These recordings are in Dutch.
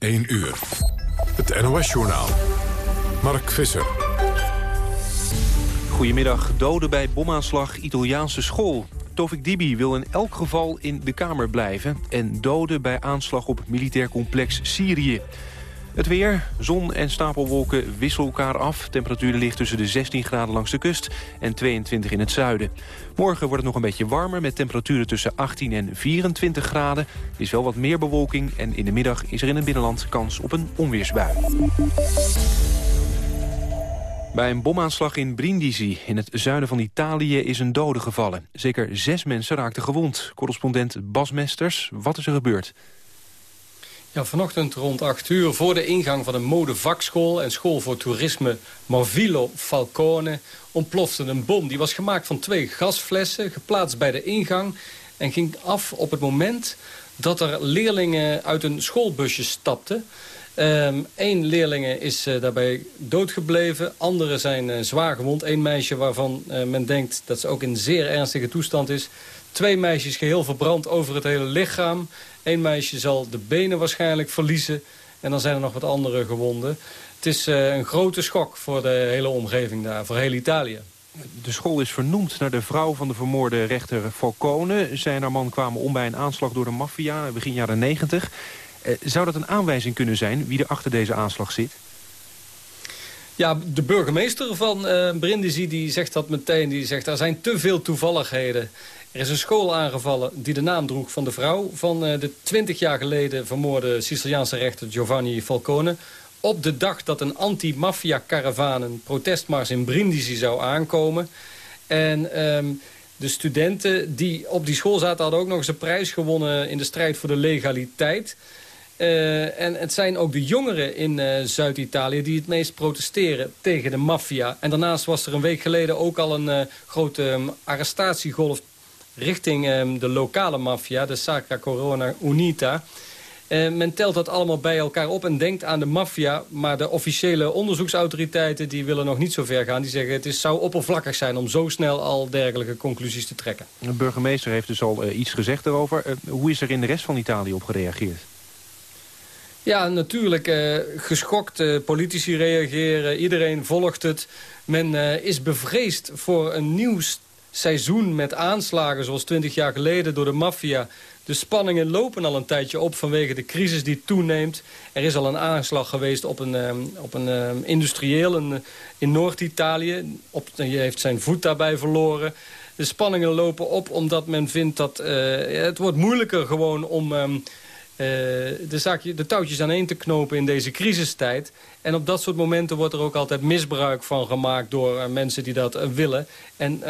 1 uur. Het NOS-journaal. Mark Visser. Goedemiddag. Doden bij bomaanslag Italiaanse school. Tovik Dibi wil in elk geval in de Kamer blijven. En doden bij aanslag op militair complex Syrië. Het weer, zon en stapelwolken wisselen elkaar af. Temperatuur ligt tussen de 16 graden langs de kust en 22 in het zuiden. Morgen wordt het nog een beetje warmer met temperaturen tussen 18 en 24 graden. Er is wel wat meer bewolking en in de middag is er in het binnenland kans op een onweersbui. Bij een bomaanslag in Brindisi, in het zuiden van Italië, is een dode gevallen. Zeker zes mensen raakten gewond. Correspondent Bas Mesters, wat is er gebeurd? Ja, vanochtend rond 8 uur voor de ingang van een modevakschool... en school voor toerisme Marvillo Falcone ontplofte een bom. Die was gemaakt van twee gasflessen, geplaatst bij de ingang... en ging af op het moment dat er leerlingen uit een schoolbusje stapten. Eén ehm, leerling is uh, daarbij doodgebleven. Anderen zijn uh, zwaar gewond. Eén meisje waarvan uh, men denkt dat ze ook in zeer ernstige toestand is. Twee meisjes geheel verbrand over het hele lichaam. Eén meisje zal de benen waarschijnlijk verliezen. En dan zijn er nog wat andere gewonden. Het is uh, een grote schok voor de hele omgeving daar, voor heel Italië. De school is vernoemd naar de vrouw van de vermoorde rechter Falcone. Zij en haar man kwamen om bij een aanslag door de maffia begin jaren 90. Uh, zou dat een aanwijzing kunnen zijn wie er achter deze aanslag zit? Ja, de burgemeester van uh, Brindisi die zegt dat meteen. Die zegt er zijn te veel toevalligheden. Er is een school aangevallen die de naam droeg van de vrouw... van uh, de 20 jaar geleden vermoorde Siciliaanse rechter Giovanni Falcone... op de dag dat een anti-maffia-karavaan... een protestmars in Brindisi zou aankomen. En um, de studenten die op die school zaten... hadden ook nog eens een prijs gewonnen in de strijd voor de legaliteit... Uh, en het zijn ook de jongeren in uh, Zuid-Italië die het meest protesteren tegen de maffia. En daarnaast was er een week geleden ook al een grote um, arrestatiegolf richting um, de lokale maffia, de Sacra Corona Unita. Uh, men telt dat allemaal bij elkaar op en denkt aan de maffia... maar de officiële onderzoeksautoriteiten die willen nog niet zo ver gaan. Die zeggen het is, zou oppervlakkig zijn om zo snel al dergelijke conclusies te trekken. De burgemeester heeft dus al uh, iets gezegd erover. Uh, hoe is er in de rest van Italië op gereageerd? Ja, natuurlijk. Uh, geschokt. Politici reageren. Iedereen volgt het. Men is bevreesd voor een nieuw seizoen met aanslagen zoals 20 jaar geleden door de maffia. De spanningen lopen al een tijdje op vanwege de crisis die toeneemt. Er is al een aanslag geweest op een, um, op een um, industrieel in, in Noord-Italië. Hij heeft zijn voet daarbij verloren. De spanningen lopen op omdat men vindt dat uh, het wordt moeilijker gewoon om... Uh, de, zaakje, de touwtjes aan één te knopen in deze crisistijd. En op dat soort momenten wordt er ook altijd misbruik van gemaakt door uh, mensen die dat uh, willen. En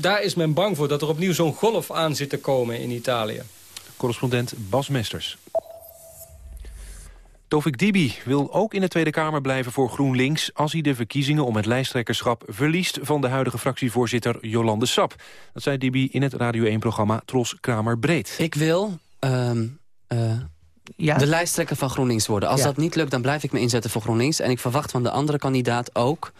daar is men bang voor dat er opnieuw zo'n golf aan zit te komen in Italië. Correspondent Bas Mesters. Tovik Dibi wil ook in de Tweede Kamer blijven voor GroenLinks... als hij de verkiezingen om het lijsttrekkerschap verliest... van de huidige fractievoorzitter Jolande Sap. Dat zei Dibi in het Radio 1-programma Tros Kramer Breed. Ik wil um, uh, ja. de lijsttrekker van GroenLinks worden. Als ja. dat niet lukt, dan blijf ik me inzetten voor GroenLinks. En ik verwacht van de andere kandidaat ook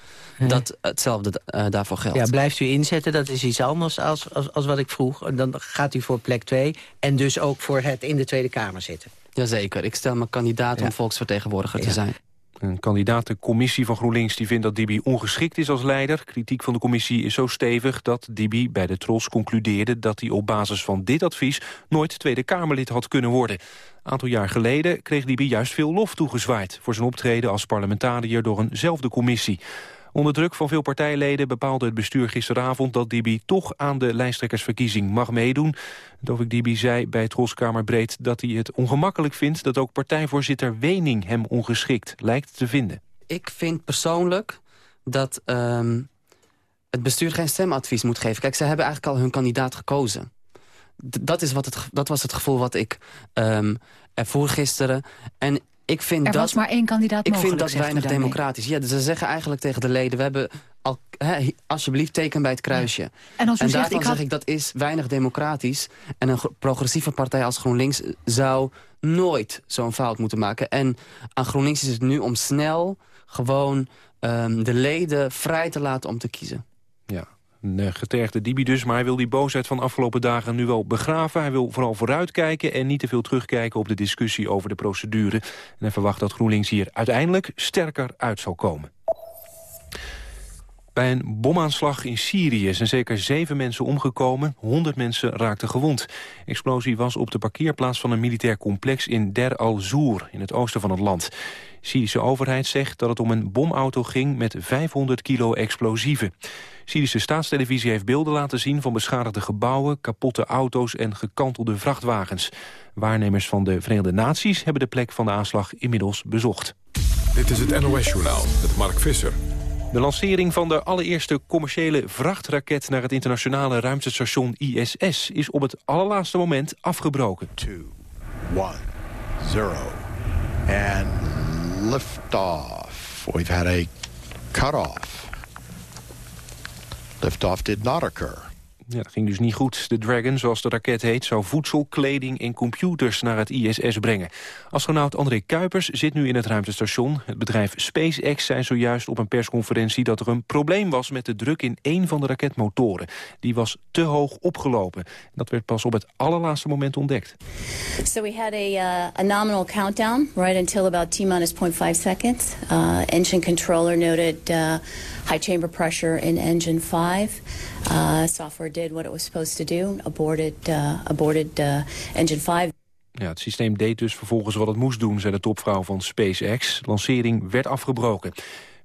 dat hetzelfde uh, daarvoor geldt. Ja, blijft u inzetten, dat is iets anders als, als, als wat ik vroeg. Dan gaat u voor plek 2 en dus ook voor het in de Tweede Kamer zitten. Jazeker, ik stel me kandidaat ja. om volksvertegenwoordiger te zijn. Een kandidaat-commissie van GroenLinks die vindt dat Dibi ongeschikt is als leider. Kritiek van de commissie is zo stevig dat Dibi bij de Tros concludeerde... dat hij op basis van dit advies nooit Tweede Kamerlid had kunnen worden. Een aantal jaar geleden kreeg Dibi juist veel lof toegezwaaid... voor zijn optreden als parlementariër door eenzelfde commissie. Onder druk van veel partijleden bepaalde het bestuur gisteravond... dat Dibi toch aan de lijsttrekkersverkiezing mag meedoen. Dovik Dibi zei bij Troskamer Breed dat hij het ongemakkelijk vindt... dat ook partijvoorzitter Wening hem ongeschikt lijkt te vinden. Ik vind persoonlijk dat um, het bestuur geen stemadvies moet geven. Kijk, ze hebben eigenlijk al hun kandidaat gekozen. Dat, is wat het, dat was het gevoel wat ik um, ervoor gisteren. En ik vind er dat, was maar één kandidaat Ik mogelijk, vind dat weinig democratisch. Ja, dus ze zeggen eigenlijk tegen de leden... we hebben al, he, alsjeblieft teken bij het kruisje. Ja. En, als u en zegt, daarvan ik had... zeg ik dat is weinig democratisch. En een progressieve partij als GroenLinks zou nooit zo'n fout moeten maken. En aan GroenLinks is het nu om snel gewoon um, de leden vrij te laten om te kiezen. Ja, Een getergde Dibi dus, maar hij wil die boosheid van afgelopen dagen nu wel begraven. Hij wil vooral vooruitkijken en niet te veel terugkijken op de discussie over de procedure. En hij verwacht dat GroenLinks hier uiteindelijk sterker uit zal komen. Bij een bomaanslag in Syrië zijn zeker zeven mensen omgekomen. 100 mensen raakten gewond. explosie was op de parkeerplaats van een militair complex in Der al-Zour, in het oosten van het land. De Syrische overheid zegt dat het om een bomauto ging met 500 kilo explosieven. Syrische staatstelevisie heeft beelden laten zien van beschadigde gebouwen, kapotte auto's en gekantelde vrachtwagens. Waarnemers van de Verenigde Naties hebben de plek van de aanslag inmiddels bezocht. Dit is het NOS-journaal met Mark Visser. De lancering van de allereerste commerciële vrachtraket... naar het internationale ruimtestation ISS is op het allerlaatste moment afgebroken. 2, 1, 0. And liftoff. We've had a cut-off. Liftoff did not occur. Ja, dat ging dus niet goed. De Dragon, zoals de raket heet, zou voedsel, kleding en computers naar het ISS brengen. Astronaut André Kuipers zit nu in het ruimtestation. Het bedrijf SpaceX zei zojuist op een persconferentie dat er een probleem was met de druk in één van de raketmotoren. Die was te hoog opgelopen. Dat werd pas op het allerlaatste moment ontdekt. So we had a, uh, a nominal countdown right until about T-minus 0.5 seconds. Uh, engine controller noted uh, high chamber pressure in engine 5. Uh, software did what it was supposed to do, aborted, uh, aborted uh, engine 5. Ja, het systeem deed dus vervolgens wat het moest doen, zei de topvrouw van SpaceX. De lancering werd afgebroken.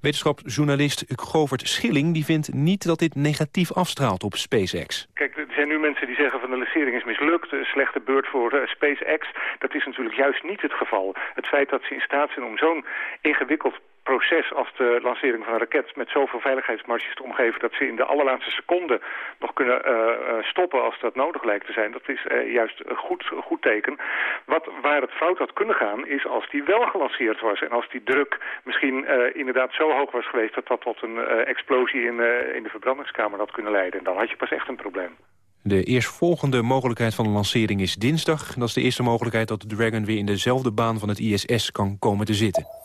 Wetenschapsjournalist Govert Schilling die vindt niet dat dit negatief afstraalt op SpaceX. Kijk, er zijn nu mensen die zeggen van de lancering is mislukt, een slechte beurt voor uh, SpaceX. Dat is natuurlijk juist niet het geval. Het feit dat ze in staat zijn om zo'n ingewikkeld proces als de lancering van een raket met zoveel veiligheidsmarges te omgeven dat ze in de allerlaatste seconde nog kunnen uh, stoppen als dat nodig lijkt te zijn. Dat is uh, juist een goed, goed teken. Wat, waar het fout had kunnen gaan is als die wel gelanceerd was en als die druk misschien inderdaad zo hoog was geweest dat dat tot een explosie in, in de verbrandingskamer had kunnen leiden. En dan had je pas echt een probleem. De eerstvolgende mogelijkheid van een lancering is dinsdag. Dat is de eerste mogelijkheid dat de Dragon weer in dezelfde baan van het ISS kan komen te zitten.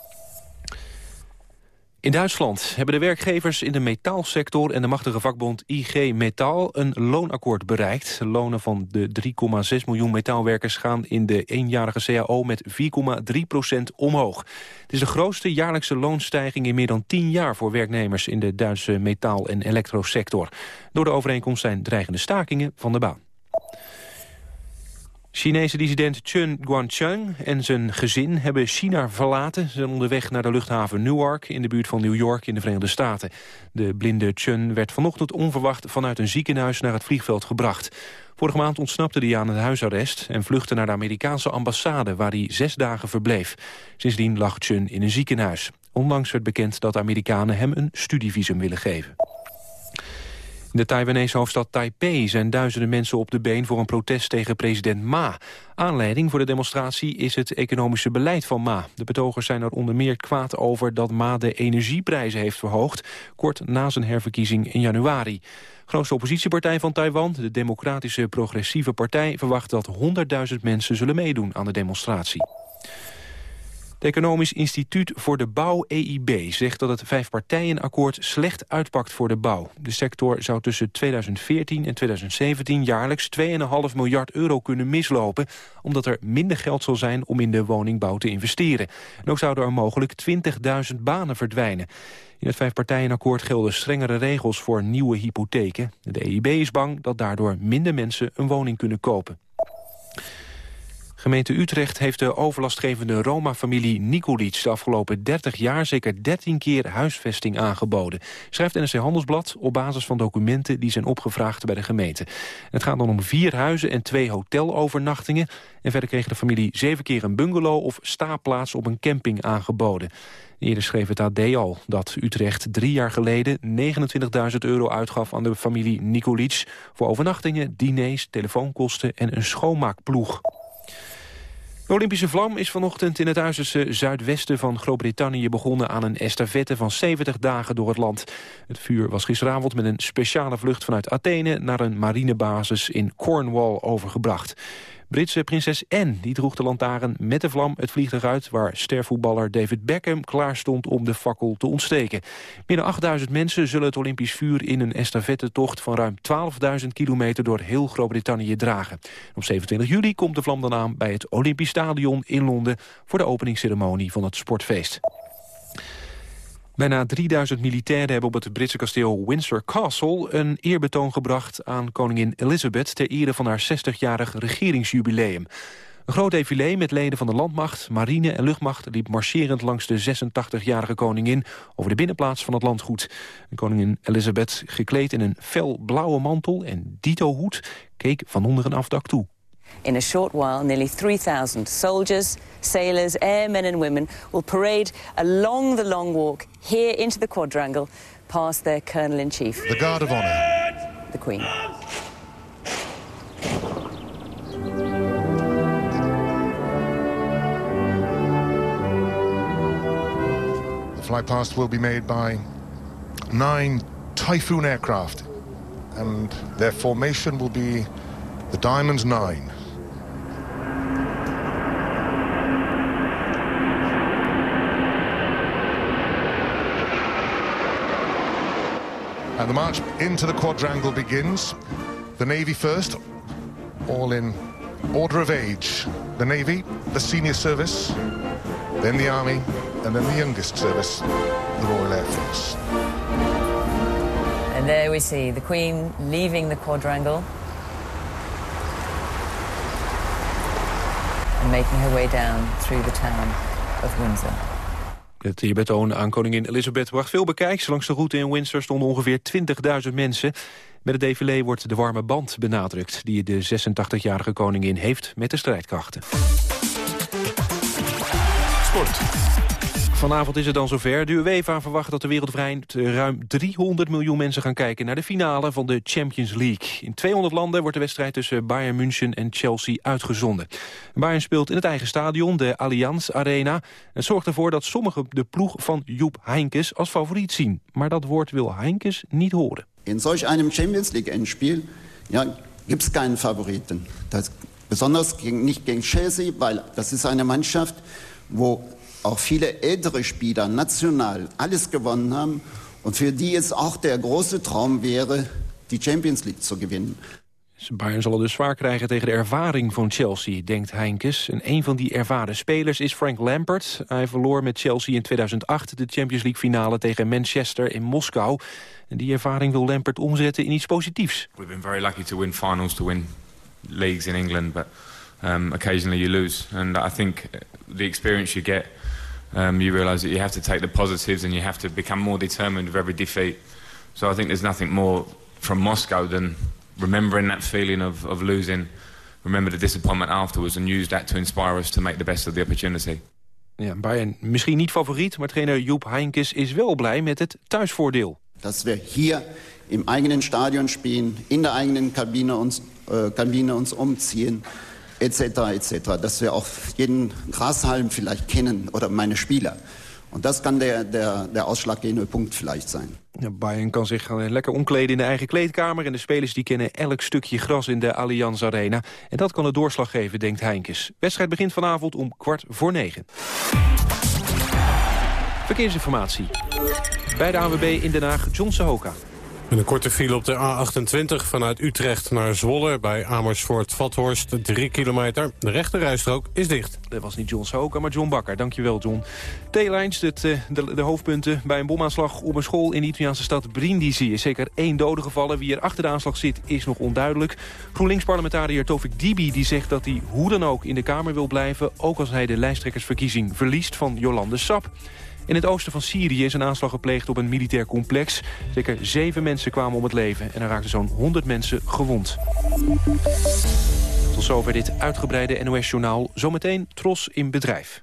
In Duitsland hebben de werkgevers in de metaalsector en de machtige vakbond IG Metaal een loonakkoord bereikt. De lonen van de 3,6 miljoen metaalwerkers gaan in de eenjarige CAO met 4,3 procent omhoog. Het is de grootste jaarlijkse loonstijging in meer dan 10 jaar voor werknemers in de Duitse metaal- en elektrosector. Door de overeenkomst zijn dreigende stakingen van de baan. Chinese dissident Chen Guangcheng en zijn gezin hebben China verlaten. Ze zijn onderweg naar de luchthaven Newark in de buurt van New York in de Verenigde Staten. De blinde Chen werd vanochtend onverwacht vanuit een ziekenhuis naar het vliegveld gebracht. Vorige maand ontsnapte hij aan het huisarrest en vluchtte naar de Amerikaanse ambassade waar hij zes dagen verbleef. Sindsdien lag Chen in een ziekenhuis. Onlangs werd bekend dat Amerikanen hem een studievisum willen geven. In de Taiwanese hoofdstad Taipei zijn duizenden mensen op de been voor een protest tegen president Ma. Aanleiding voor de demonstratie is het economische beleid van Ma. De betogers zijn er onder meer kwaad over dat Ma de energieprijzen heeft verhoogd, kort na zijn herverkiezing in januari. Grootste oppositiepartij van Taiwan, de Democratische Progressieve Partij, verwacht dat 100.000 mensen zullen meedoen aan de demonstratie. Het Economisch Instituut voor de Bouw, EIB, zegt dat het vijfpartijenakkoord slecht uitpakt voor de bouw. De sector zou tussen 2014 en 2017 jaarlijks 2,5 miljard euro kunnen mislopen, omdat er minder geld zal zijn om in de woningbouw te investeren. En ook zouden er mogelijk 20.000 banen verdwijnen. In het vijfpartijenakkoord gelden strengere regels voor nieuwe hypotheken. De EIB is bang dat daardoor minder mensen een woning kunnen kopen. Gemeente Utrecht heeft de overlastgevende Roma-familie Nikolic... de afgelopen 30 jaar zeker 13 keer huisvesting aangeboden. Schrijft NRC Handelsblad op basis van documenten... die zijn opgevraagd bij de gemeente. Het gaat dan om vier huizen en twee hotelovernachtingen. En verder kreeg de familie zeven keer een bungalow... of staapplaats op een camping aangeboden. Eerder schreef het AD al dat Utrecht drie jaar geleden 29.000 euro uitgaf aan de familie Nikolic... voor overnachtingen, diners, telefoonkosten en een schoonmaakploeg. De Olympische vlam is vanochtend in het uiterste zuidwesten van Groot-Brittannië begonnen aan een estafette van 70 dagen door het land. Het vuur was gisteravond met een speciale vlucht vanuit Athene naar een marinebasis in Cornwall overgebracht. Britse prinses Anne die droeg de lantaarn met de vlam het vliegtuig uit... waar stervoetballer David Beckham klaar stond om de fakkel te ontsteken. Meer dan 8000 mensen zullen het Olympisch vuur in een estafettetocht... van ruim 12.000 kilometer door heel Groot-Brittannië dragen. Op 27 juli komt de vlam dan aan bij het Olympisch Stadion in Londen... voor de openingsceremonie van het sportfeest. Bijna 3000 militairen hebben op het Britse kasteel Windsor Castle... een eerbetoon gebracht aan koningin Elizabeth... ter ere van haar 60-jarig regeringsjubileum. Een groot défilé met leden van de landmacht, marine en luchtmacht... liep marcherend langs de 86-jarige koningin over de binnenplaats van het landgoed. koningin Elizabeth, gekleed in een fel blauwe mantel en dito-hoed... keek van onder een afdak toe. In a short while, nearly 3,000 soldiers, sailors, airmen and women will parade along the long walk here into the quadrangle past their colonel-in-chief. The Guard of Honor. The Queen. The flight past will be made by nine Typhoon aircraft, and their formation will be the Diamond Nine. And the march into the quadrangle begins. The Navy first, all in order of age. The Navy, the senior service, then the Army, and then the youngest service, the Royal Air Force. And there we see the Queen leaving the quadrangle and making her way down through the town of Windsor. Het eerbetoon aan koningin Elizabeth bracht veel bekijks. Langs de route in Windsor stonden ongeveer 20.000 mensen. Met het défilé wordt de warme band benadrukt... die de 86-jarige koningin heeft met de strijdkrachten. Sport. Vanavond is het dan zover. De UEFA verwacht dat er wereldwijd ruim 300 miljoen mensen gaan kijken... naar de finale van de Champions League. In 200 landen wordt de wedstrijd tussen Bayern München en Chelsea uitgezonden. Bayern speelt in het eigen stadion, de Allianz Arena. Het zorgt ervoor dat sommigen de ploeg van Joep Heinkes als favoriet zien. Maar dat woord wil Heinkes niet horen. In solch einem Champions League Endspiel ja, gibt es keinen Favoriten. Das, besonders nicht gegen Chelsea, weil das ist eine Mannschaft, wo auch viele ältere Spieler national alles gewonnen haben und für die es auch der große Traum wäre, die Champions League zu gewinnen. Bayern zal het dus zwaar krijgen tegen de ervaring van Chelsea, denkt Heinkes. En een van die ervaren spelers is Frank Lampard. Hij verloor met Chelsea in 2008 de Champions League finale tegen Manchester in Moskou. En die ervaring wil Lampard omzetten in iets positiefs. We've been very lucky to win finals, to win leagues in England, but um, occasionally you lose. And I think the experience you get, um, you realise that you have to take the positives and you have to become more determined with every defeat. So I think there's nothing more from Moscow than remembering that feeling of, of losing, remember the disappointment afterwards and use that to inspire us to make the best of the opportunity. Ja, Bayern misschien niet favoriet, maar trainer Joep Heinkes is wel blij met het thuisvoordeel. Dass wir hier im eigenen Stadion spielen, in der eigenen Kabine uns, äh, Kabine uns umziehen, etc. etc. Dass wir auch jeden Grashalm vielleicht kennen oder meine Spieler. Und das kann der, der, der ausschlaggebende Punkt vielleicht. Ja, Bayern kan zich lekker omkleden in de eigen kleedkamer... en de spelers die kennen elk stukje gras in de Allianz Arena. En dat kan de doorslag geven, denkt Heinkes. Wedstrijd begint vanavond om kwart voor negen. Verkeersinformatie. Bij de AWB in Den Haag, John Sahoka. Een korte file op de A28 vanuit Utrecht naar Zwolle... bij Amersfoort-Vathorst, 3 kilometer. De rechterrijstrook is dicht. Dat was niet John Sahoka, maar John Bakker. Dankjewel, John. T-Lines, de, de, de, hoofdpunten bij een bomaanslag op een school... in de Italiaanse stad Brindisi is zeker één dode gevallen. Wie er achter de aanslag zit, is nog onduidelijk. GroenLinks-parlementariër Tovik Dibi die zegt dat hij hoe dan ook in de Kamer wil blijven... ook als hij de lijsttrekkersverkiezing verliest van Jolande Sap. In het oosten van Syrië is een aanslag gepleegd op een militair complex. Zeker zeven mensen kwamen om het leven en er raakten zo'n 100 mensen gewond. Tot zover dit uitgebreide NOS-journaal. Zometeen Tros in bedrijf.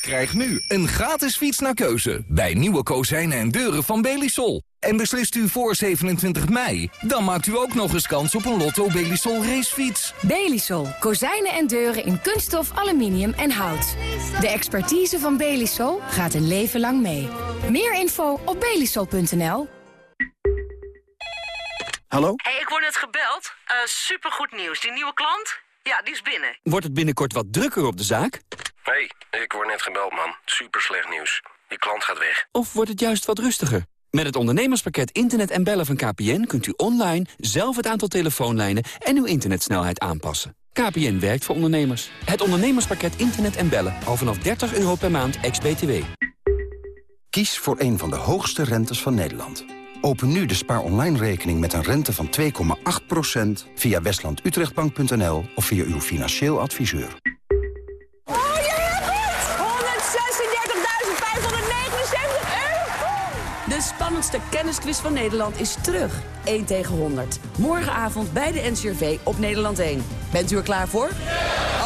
Krijg nu een gratis fiets naar keuze bij nieuwe kozijnen en deuren van Belisol. En beslist u voor 27 mei, dan maakt u ook nog eens kans op een Lotto Belisol racefiets. Belisol. Kozijnen en deuren in kunststof, aluminium en hout. De expertise van Belisol gaat een leven lang mee. Meer info op belisol.nl. Hallo? hey, ik word net gebeld. Uh, supergoed nieuws. Die nieuwe klant? Ja, die is binnen. Wordt het binnenkort wat drukker op de zaak? Hey, ik word net gebeld, man. Super slecht nieuws. Die klant gaat weg. Of wordt het juist wat rustiger? Met het ondernemerspakket Internet en Bellen van KPN... kunt u online zelf het aantal telefoonlijnen en uw internetsnelheid aanpassen. KPN werkt voor ondernemers. Het ondernemerspakket Internet en Bellen. Al vanaf 30 euro per maand, ex-BTW. Kies voor een van de hoogste rentes van Nederland. Open nu de Spaar Online rekening met een rente van 2,8% via westlandutrechtbank.nl of via uw financieel adviseur. De spannendste kennisquiz van Nederland is terug. 1 tegen 100. Morgenavond bij de NCRV op Nederland 1. Bent u er klaar voor?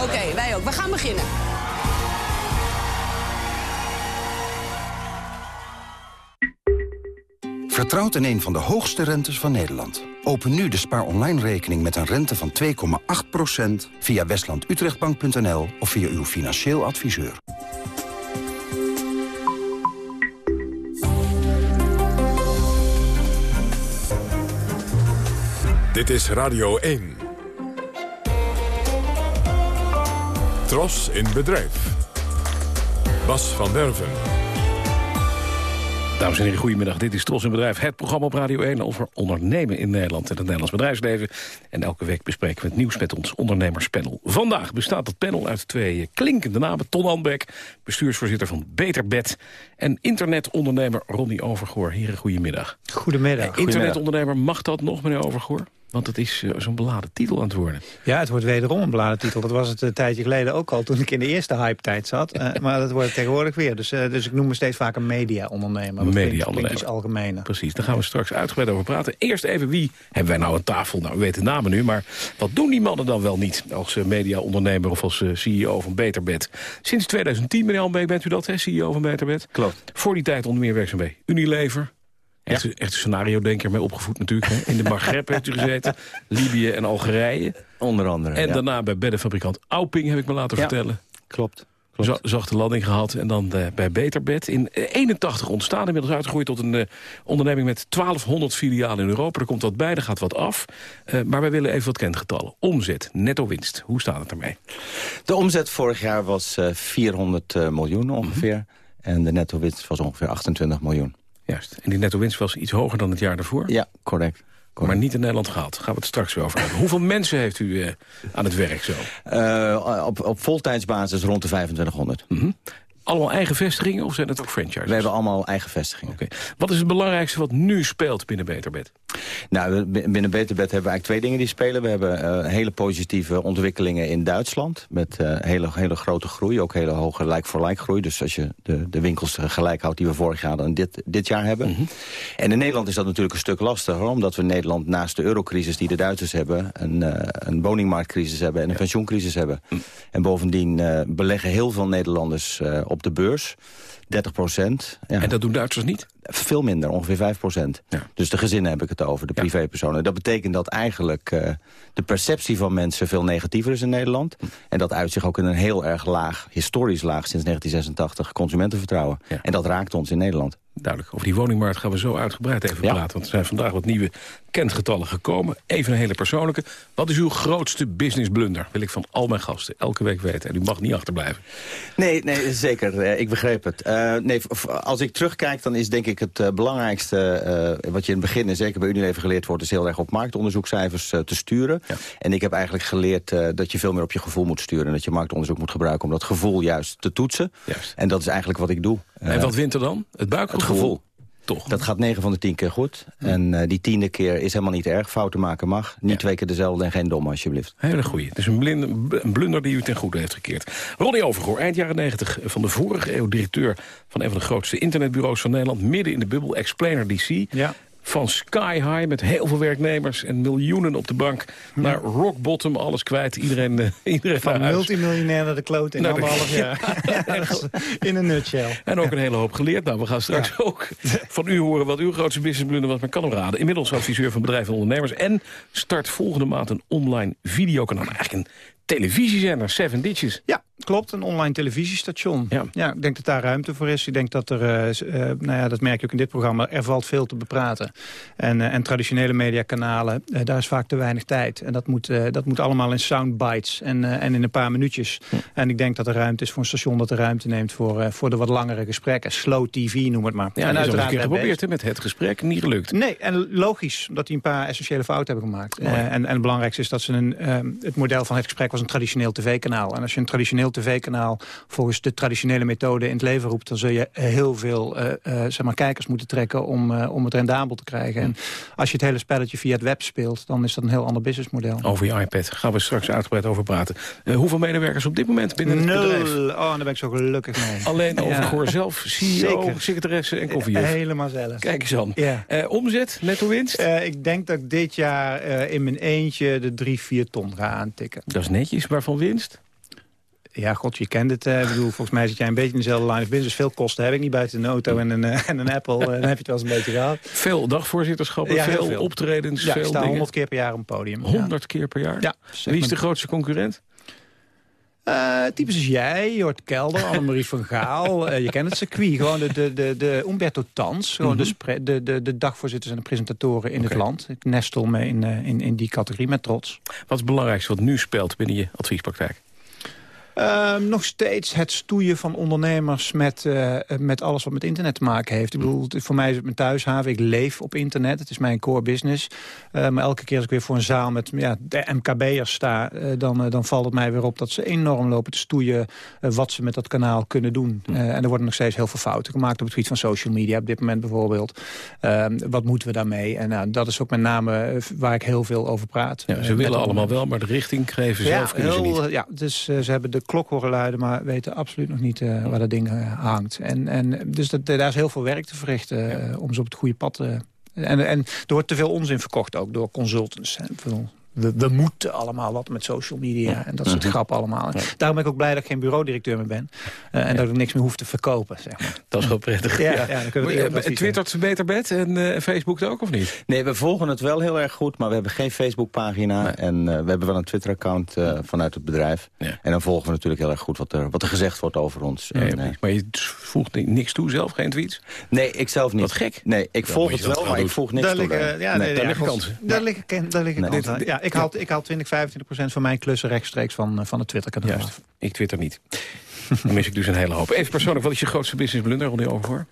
Oké, wij ook. We gaan beginnen. Vertrouwt in een van de hoogste rentes van Nederland. Open nu de Spaar Online rekening met een rente van 2,8% via westlandutrechtbank.nl of via uw financieel adviseur. Dit is Radio 1. Tros in bedrijf. Bas van Werven. Dames en heren, goedemiddag. Dit is Tros in Bedrijf, het programma op Radio 1 over ondernemen in Nederland en het Nederlands bedrijfsleven. En elke week bespreken we het nieuws met ons ondernemerspanel. Vandaag bestaat dat panel uit twee klinkende namen. Ton Handbeck, bestuursvoorzitter van Beterbed. En internetondernemer Ronnie Overgoor. Heren, goedemiddag. Goedemiddag. Internetondernemer, mag dat nog, meneer Overgoor? Want het is uh, zo'n beladen titel aan het worden. Ja, het wordt wederom een beladen titel. Dat was het een tijdje geleden ook al, toen ik in de eerste hype-tijd zat. Uh, maar dat wordt tegenwoordig weer. Dus, uh, dus ik noem me steeds vaker media-ondernemer. Media-ondernemer. iets algemener. Precies, daar gaan we straks uitgebreid over praten. Eerst even, wie hebben wij nou aan tafel? Nou, we weten de namen nu, maar wat doen die mannen dan wel niet? Als media-ondernemer of als CEO van Beterbed. Sinds 2010, meneer Albeek, bent u dat, hè? CEO van Beterbed? Klopt. Voor die tijd onder meer werkzaam bij Unilever, Echt, ja. echt een scenario-denker mee opgevoed natuurlijk. Hè? In de Maghreb heeft u gezeten. Libië en Algerije. Onder andere, En ja. daarna bij beddenfabrikant Auping, heb ik me laten ja, vertellen. Klopt. klopt. Zachte landing gehad en dan uh, bij Beterbed. In 81 ontstaan, inmiddels uitgegroeid tot een uh, onderneming met 1200 filialen in Europa. Er komt wat bij, er gaat wat af. Uh, maar wij willen even wat kentgetallen. Omzet, netto winst. Hoe staat het ermee? De omzet vorig jaar was 400 miljoen ongeveer. Mm -hmm. En de netto winst was ongeveer 28 miljoen. Juist. En die netto winst was iets hoger dan het jaar daarvoor? Ja, correct. Maar niet in Nederland gehaald. Gaan we het straks weer over hebben. Hoeveel mensen heeft u uh, aan het werk zo? Uh, op, op voltijdsbasis rond de 2500. Mm -hmm. Allemaal eigen vestigingen of zijn het ook franchises? We hebben allemaal eigen vestigingen. Okay. Wat is het belangrijkste wat nu speelt binnen Beterbed? Nou, binnen Beterbed hebben we eigenlijk twee dingen die spelen. We hebben uh, hele positieve ontwikkelingen in Duitsland. Met uh, hele, hele grote groei, ook hele hoge like-for-like groei. Dus als je de, de winkels gelijk houdt die we vorig jaar dan dit, dit jaar hebben. Mm -hmm. En in Nederland is dat natuurlijk een stuk lastiger. Omdat we in Nederland naast de eurocrisis die de Duitsers hebben... een, uh, een woningmarktcrisis hebben en een ja. pensioencrisis hebben. Mm. En bovendien beleggen heel veel Nederlanders op de beurs. 30 procent. Ja. En dat doen Duitsers niet? Veel minder, ongeveer 5 procent. Ja. Dus de gezinnen heb ik het over, de privépersonen. Dat betekent dat eigenlijk uh, de perceptie van mensen veel negatiever is in Nederland. En dat uit zich ook in een heel erg laag, historisch laag sinds 1986, consumentenvertrouwen. En dat raakt ons in Nederland. Duidelijk. Over die woningmarkt gaan we zo uitgebreid even praten. Want er zijn vandaag wat nieuwe kentgetallen gekomen. Even een hele persoonlijke. Wat is uw grootste business blunder? Wil ik van al mijn gasten elke week weten. En u mag niet achterblijven. Nee, nee zeker. Uh, ik begreep het. Uh, nee, als ik terugkijk, dan is denk ik het uh, belangrijkste... wat je in het begin, en zeker bij Unilever geleerd wordt... is heel erg op marktonderzoekcijfers te sturen. Ja. En ik heb eigenlijk geleerd dat je veel meer op je gevoel moet sturen. En dat je marktonderzoek moet gebruiken om dat gevoel juist te toetsen. Juist. En dat is eigenlijk wat ik doe. En wat wint er dan? Het buikgevoel? Het gevoel. Toch? Dat gaat 9 van de 10 keer goed. En eh, die tiende keer is helemaal niet erg. Fouten maken mag. Niet twee keer dezelfde en geen domme, alsjeblieft. Hele goeie. Het is een, blunder die u ten goede heeft gekeerd. Ronnie Overgoor, eind jaren 90 van de vorige eeuw... directeur van een van de grootste internetbureaus van Nederland... midden in de bubbel, Explainer DC. Ja van sky high met heel veel werknemers en miljoenen op de bank... naar rock bottom, alles kwijt, iedereen, uh, iedereen Van multimiljonair naar de kloot in de- anderhalf jaar. in een nutshell. En ook een hele hoop geleerd. Nou, we gaan straks ook van u horen wat uw grootste businessblunder was. Maar kan hem raden. Inmiddels adviseur van bedrijven en ondernemers. En start volgende maand een online videokanaal. Eigenlijk een televisiezender, Seven Ditches. Ja, klopt. Een online televisiestation. Ja. ik denk dat daar ruimte voor is. Ik denk dat er, eh, eh, nou ja, dat merk je ook in dit programma, er valt veel te bepraten. En, eh, en traditionele mediakanalen, daar is vaak te weinig tijd. En dat moet, eh, dat moet allemaal in soundbites en, eh, en in een paar minuutjes. En ik denk dat er ruimte is voor een station dat de ruimte neemt voor, eh, voor de wat langere gesprekken. Slow TV, noem het maar. Ja, en uiteraard een keer geprobeerd met het gesprek. Niet gelukt. Nee, en logisch dat die een paar essentiële fouten hebben gemaakt. Mooi. En, en het belangrijkste is dat ze een, ehm, het model van het gesprek was een traditioneel tv-kanaal. En als je een traditioneel tv-kanaal volgens de traditionele methode in het leven roept... dan zul je heel veel eh, eh, zeg maar, kijkers moeten trekken om, eh, om het rendabel te krijgen. En als je het hele spelletje via het web speelt, dan is dat een heel ander businessmodel. Over je iPad gaan we straks uitgebreid over praten. Hoeveel medewerkers op dit moment binnen het bedrijf? Nul. Oh, daar ben ik zo gelukkig mee. Alleen Ja. Overgoor zelf, CEO, Zeker. secretaresse en koffiejuf. Helemaal zelf. Kijk eens aan. Ja. Omzet, netto winst? Ik denk dat ik dit jaar in mijn eentje de 3, 4 ton ga aantikken. Dat is netjes, waarvan winst? Ja, god, je kent het. ik bedoel, volgens mij zit jij een beetje in dezelfde line of business. Veel kosten heb ik niet buiten een auto en een, eh, en een Apple. eh, dan heb je het wel eens een beetje gehad. Veel dagvoorzitterschappen, Ja, veel, optredens, Ja, ik veel sta dingen. 100 keer per jaar op een podium. 100 keer per jaar? Ja. Wie is de grootste concurrent? Eh, types als jij, Jort Kelder, Annemarie van Gaal. je kent het circuit. Gewoon de, de, de, de Umberto Tans. Gewoon de, spre- de, de, de dagvoorzitters en de presentatoren in het land. Ik nestel me in, in, in die categorie met trots. Wat is het belangrijkste wat nu speelt binnen je adviespraktijk? Ehm, nog steeds het stoeien van ondernemers met, eh, met alles wat met internet te maken heeft. Ik bedoel, voor mij is het mijn thuishaven. Ik leef op internet. Het is mijn core business. Eh, maar elke keer als ik weer voor een zaal met ja, de MKB'ers sta... eh, dan, dan valt het mij weer op dat ze enorm lopen te stoeien... wat ze met dat kanaal kunnen doen. Eh, en er worden nog steeds heel veel fouten gemaakt op het gebied van social media. Op dit moment bijvoorbeeld. Ehm, wat moeten we daarmee? En nou, dat is ook met name waar ik heel veel over praat. Ja, ze willen allemaal wel, maar de richting geven zelf kunnen heel, ze niet. Ja, dus ze hebben de klok horen luiden, maar weten absoluut nog niet eh, waar dat ding eh, hangt. En, en, dus dat, daar is heel veel werk te verrichten eh, om ze op het goede pad te... en, en er wordt te veel onzin verkocht ook door consultants. hè. We, we moeten allemaal wat met social media en dat soort Mhm. grappen allemaal. Daarom ben ik ook blij dat ik geen bureaudirecteur meer ben. eh, en dat ik niks meer hoef te verkopen. Zeg maar. Dat is wel prettig. Ja, ja, dan kunnen we het Twittert beter bed en eh, Facebook het ook, of niet? Nee, we volgen het wel heel erg goed, maar we hebben geen Facebookpagina. En eh, we hebben wel een Twitter-account eh, vanuit het bedrijf. En dan volgen we natuurlijk heel erg goed wat er, wat er gezegd wordt over ons. Ja, En, eh, maar je voegt ni- niks toe zelf, geen tweets? nee, ik zelf niet. Wat gek. Nee, ik Ja, volg het wel, maar ik voeg niks Daar toe. liggen, daar. ja, Nee, nee, daar ja, liggen kansen. Daar liggen, ken- daar liggen Nee. kansen. Ja, ik haal, ik haal 20, 25 procent van mijn klussen rechtstreeks van, eh, van het Twitter-kanaal. Juist, ik twitter niet. Dan mis ik dus een hele hoop. Even persoonlijk, wat is je grootste business blunder, Ronnie Overgoor?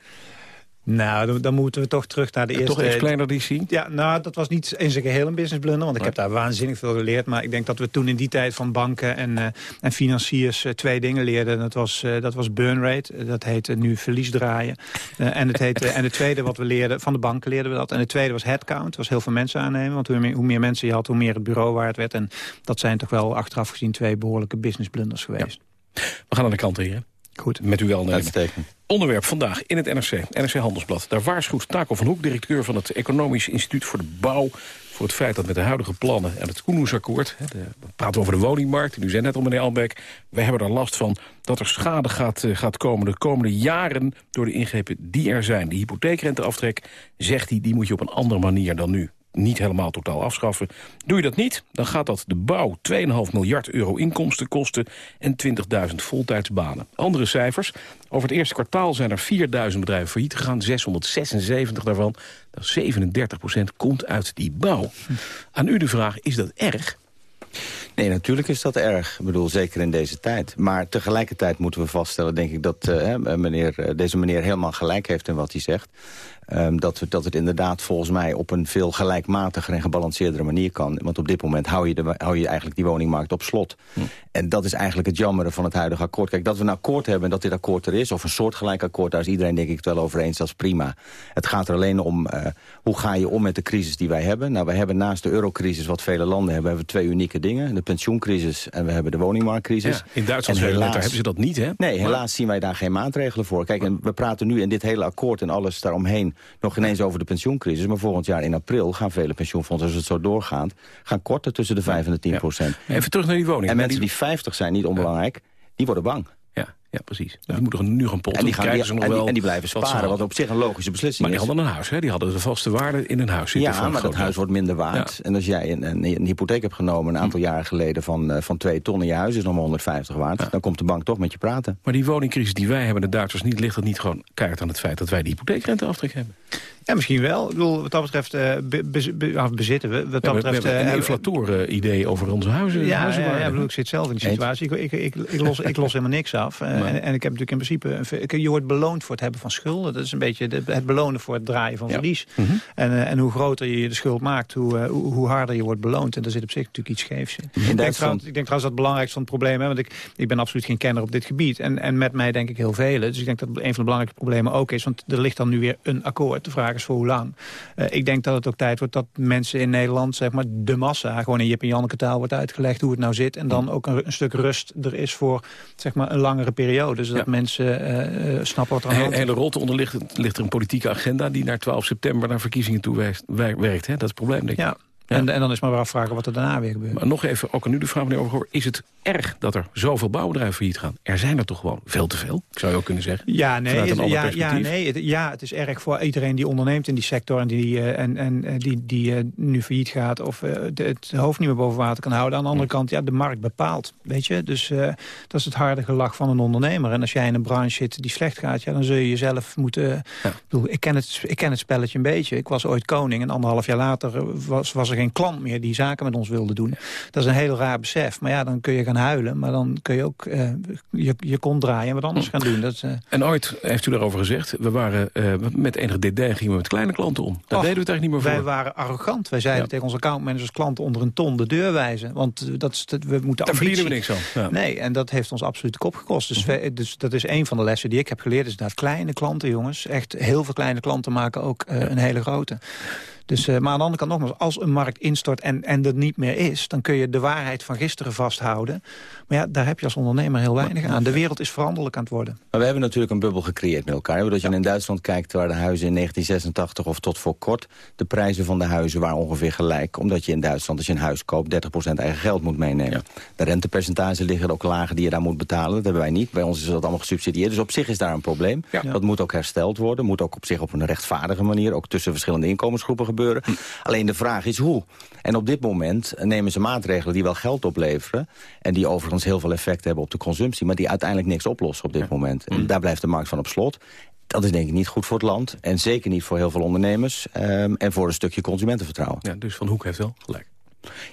Nou, dan, dan moeten we toch terug naar de eerste... toch Explainer DC? Ja, nou, dat was niet in zijn geheel een business blunder. Want ik heb daar waanzinnig veel geleerd. Maar ik denk dat we toen in die tijd van banken en, eh, en financiers eh, twee dingen leerden. Dat was, eh, dat was burn rate. Dat heette nu verlies draaien. En, het heette, en het tweede wat we leerden, van de banken leerden we dat. En het tweede was headcount. Dat was heel veel mensen aannemen. Want hoe meer, hoe meer mensen je had, hoe meer het bureau waard werd. En dat zijn toch wel achteraf gezien twee behoorlijke business blunders geweest. We gaan aan de kant heren. Goed. Met u wel nemen. Uitstekend. Onderwerp vandaag in het NRC, NRC Handelsblad. Daar waarschuwt Taco van Hoek, directeur van het Economisch Instituut voor de Bouw... voor het feit dat met de huidige plannen en het Koenhoesakkoord... we praten over de woningmarkt, en u zei net al, meneer Albeck... we hebben er last van dat er schade gaat, eh, gaat komen de komende jaren... door de ingrepen die er zijn. De hypotheekrenteaftrek, zegt hij, die moet je op een andere manier dan nu niet helemaal totaal afschaffen. Doe je dat niet, dan gaat dat de bouw 2,5 miljard euro inkomsten kosten... en 20.000 voltijdsbanen. Andere cijfers. Over het eerste kwartaal zijn er 4.000 bedrijven failliet gegaan. 676 daarvan, dat is 37 procent, komt uit die bouw. Aan u de vraag, is dat erg? Nee, natuurlijk is dat erg. Ik bedoel, zeker in deze tijd. Maar tegelijkertijd moeten we vaststellen, denk ik... dat uh, meneer, deze meneer helemaal gelijk heeft in wat hij zegt. Um, dat, dat het inderdaad volgens mij op een veel gelijkmatiger en gebalanceerdere manier kan. Want op dit moment hou je, de, hou je eigenlijk die woningmarkt op slot. Hm. En dat is eigenlijk het jammere van het huidige akkoord. Kijk, dat we een akkoord hebben en dat dit akkoord er is... of een soortgelijk akkoord, daar is iedereen denk ik het wel over eens. Dat is prima. Het gaat er alleen om, uh, hoe ga je om met de crisis die wij hebben? Nou, wij hebben naast de eurocrisis, wat vele landen hebben... hebben we twee unieke dingen. De pensioencrisis en we hebben de woningmarktcrisis. Ja, in Duitsland en helaas, hebben ze dat niet, hè? Nee, helaas zien wij daar geen maatregelen voor. Kijk, en we praten nu in dit hele akkoord en alles daaromheen... nog ineens over de pensioencrisis. Maar volgend jaar in april gaan vele pensioenfondsen, als het zo doorgaat... gaan korten tussen de 5 en de 10 procent. Even terug naar die woning. En mensen die 50 zijn, niet onbelangrijk, die worden bang. Ja, precies. Ja. Die moeten nu gaan potten. En die, gaan, die, ze nog en, wel en die blijven sparen, wat op zich een logische beslissing is. Maar die hadden een huis, hè? die hadden de vaste waarde in een huis zitten. Ja, maar dat huis wordt minder waard. Ja. En als jij een, een, een, hypotheek hebt genomen een aantal hm. jaren geleden... van, uh, van 2 ton en je huis is nog maar 150 waard... Ja. dan komt de bank toch met je praten. Maar die woningcrisis die wij hebben, de Duitsers niet... ligt dat niet gewoon keihard aan het feit dat wij de hypotheekrenteaftrek hebben? Ja, misschien wel. Ik bedoel, wat dat betreft uh, be, be, be, bezitten we. Wat dat ja, betreft, een inflatoren-idee over onze huizen. Ja, ja, ja bedoel, ik zit zelf in die situatie. Ik, ik, ik, ik, los, ik los helemaal niks af. En, en, ik heb natuurlijk in principe... je wordt beloond voor het hebben van schulden. Dat is een beetje het belonen voor het draaien van verlies. Mm -hmm. en, en hoe groter je de schuld maakt, hoe, hoe, hoe, harder je wordt beloond. En daar zit op zich natuurlijk iets scheefs in. Ik denk, trouwens, ik denk trouwens dat het belangrijkste van het probleem... Hè, want ik, ik ben absoluut geen kenner op dit gebied. En, en met mij denk ik heel velen. Dus ik denk dat een van de belangrijke problemen ook is. Want er ligt dan nu weer een akkoord. De vraag is voor hoe lang. Uh, ik denk dat het ook tijd wordt dat mensen in Nederland, zeg maar, de massa, gewoon in Jip en Janneke taal wordt uitgelegd hoe het nou zit. En dan ook een, een stuk rust er is voor, zeg maar, een langere periode. Zodat ja. mensen uh, snappen wat er aan de hand is. Hele rot onder ligt, ligt, er een politieke agenda die naar 12 september naar verkiezingen toe werkt. werkt hè? Dat is het probleem, denk ik. Ja. En, en, dan is maar weer afvragen wat er daarna weer gebeurt. Maar nog even, ook aan u de vraag, meneer Overgoor. Is het erg dat er zoveel bouwbedrijven failliet gaan? Er zijn er toch gewoon veel te veel, zou je ook kunnen zeggen. Ja, nee, het, ja, ja, nee het, ja, het is erg voor iedereen die onderneemt in die sector... en die, uh, en, en, die, die uh, nu failliet gaat of uh, de, het hoofd niet meer boven water kan houden. Aan de andere kant, ja, de markt bepaalt, weet je. Dus dat is het harde gelach van een ondernemer. En als jij in een branche zit die slecht gaat... Ja, dan zul je jezelf moeten... Ja. Bedoel, ik, ken het, ik ken het spelletje een beetje. Ik was ooit koning en anderhalf jaar later was, was er geen klant meer... die zaken met ons wilde doen. Dat is een heel raar besef. Maar ja, dan kun je gaan huilen. Maar dan kun je ook uh, je, je kont draaien en wat anders gaan doen. Dat, uh... En ooit heeft u daarover gezegd... we waren uh, met enige dédain gingen we met kleine klanten om. Daar Och, deden we het eigenlijk niet meer voor. Wij waren arrogant. Wij zeiden ja. tegen onze accountmanagers klanten onder een ton de deur wijzen. Want dat is, dat, we moeten Daar verdienen we niks aan. Ja. Nee, en dat heeft ons absoluut de kop gekost. Dus, -hmm. dus dat is een van de lessen die ik heb geleerd. Is dat kleine klanten, jongens. Echt heel veel kleine klanten maken ook een hele grote. Dus, uh, maar aan de andere kant nogmaals, als een markt instort en, en er niet meer is... dan kun je de waarheid van gisteren vasthouden. Maar ja, daar heb je als ondernemer heel weinig aan. De wereld is veranderlijk aan het worden. Maar we hebben natuurlijk een bubbel gecreëerd met elkaar. Dat je ja. in Duitsland kijkt waar de huizen in 1986 of tot voor kort... de prijzen van de huizen waren ongeveer gelijk. Omdat je in Duitsland, als je een huis koopt, 30% eigen geld moet meenemen. Ja. De rentepercentages liggen ook lager die je daar moet betalen. Dat hebben wij niet. Bij ons is dat allemaal gesubsidieerd. Dus op zich is daar een probleem. Ja. Dat moet ook hersteld worden. Moet ook op zich op een rechtvaardige manier... ook tussen verschillende inkomensgroepen gebeuren. Hm. Alleen de vraag is hoe. En op dit moment nemen ze maatregelen die wel geld opleveren... en die overigens heel veel effect hebben op de consumptie... maar die uiteindelijk niks oplossen op dit ja. moment. En daar blijft de markt van op slot. Dat is denk ik niet goed voor het land. En zeker niet voor heel veel ondernemers. Um, en voor een stukje consumentenvertrouwen. Ja, dus Van Hoek heeft wel gelijk.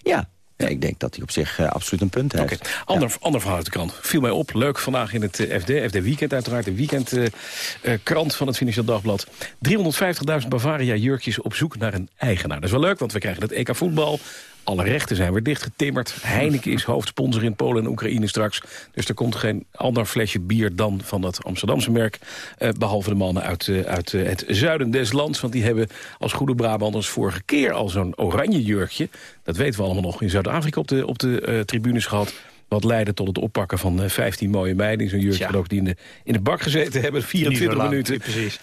Ja, ja, ik denk dat hij op zich uh, absoluut een punt heeft. Okay. Ander, ja. ander verhaal uit de krant. Viel mij op. Leuk vandaag in het uh, FD. FD Weekend uiteraard. De weekendkrant uh, van het Financieel Dagblad. 350.000 Bavaria jurkjes op zoek naar een eigenaar. Dat is wel leuk, want we krijgen het EK voetbal. Alle rechten zijn weer dichtgetimmerd. Heineken is hoofdsponsor in Polen en Oekraïne straks. Dus er komt geen ander flesje bier dan van dat Amsterdamse merk. Uh, behalve de mannen uit, uh, uit uh, het zuiden des lands. Want die hebben als goede Brabanders vorige keer al zo'n oranje jurkje. Dat weten we allemaal nog in Zuid-Afrika op de, op de tribunes gehad. Wat leidde tot het oppakken van 15 mooie meiden in zo'n jurkje. Die in de, in de bak gezeten hebben, 24 lang, minuten. Precies.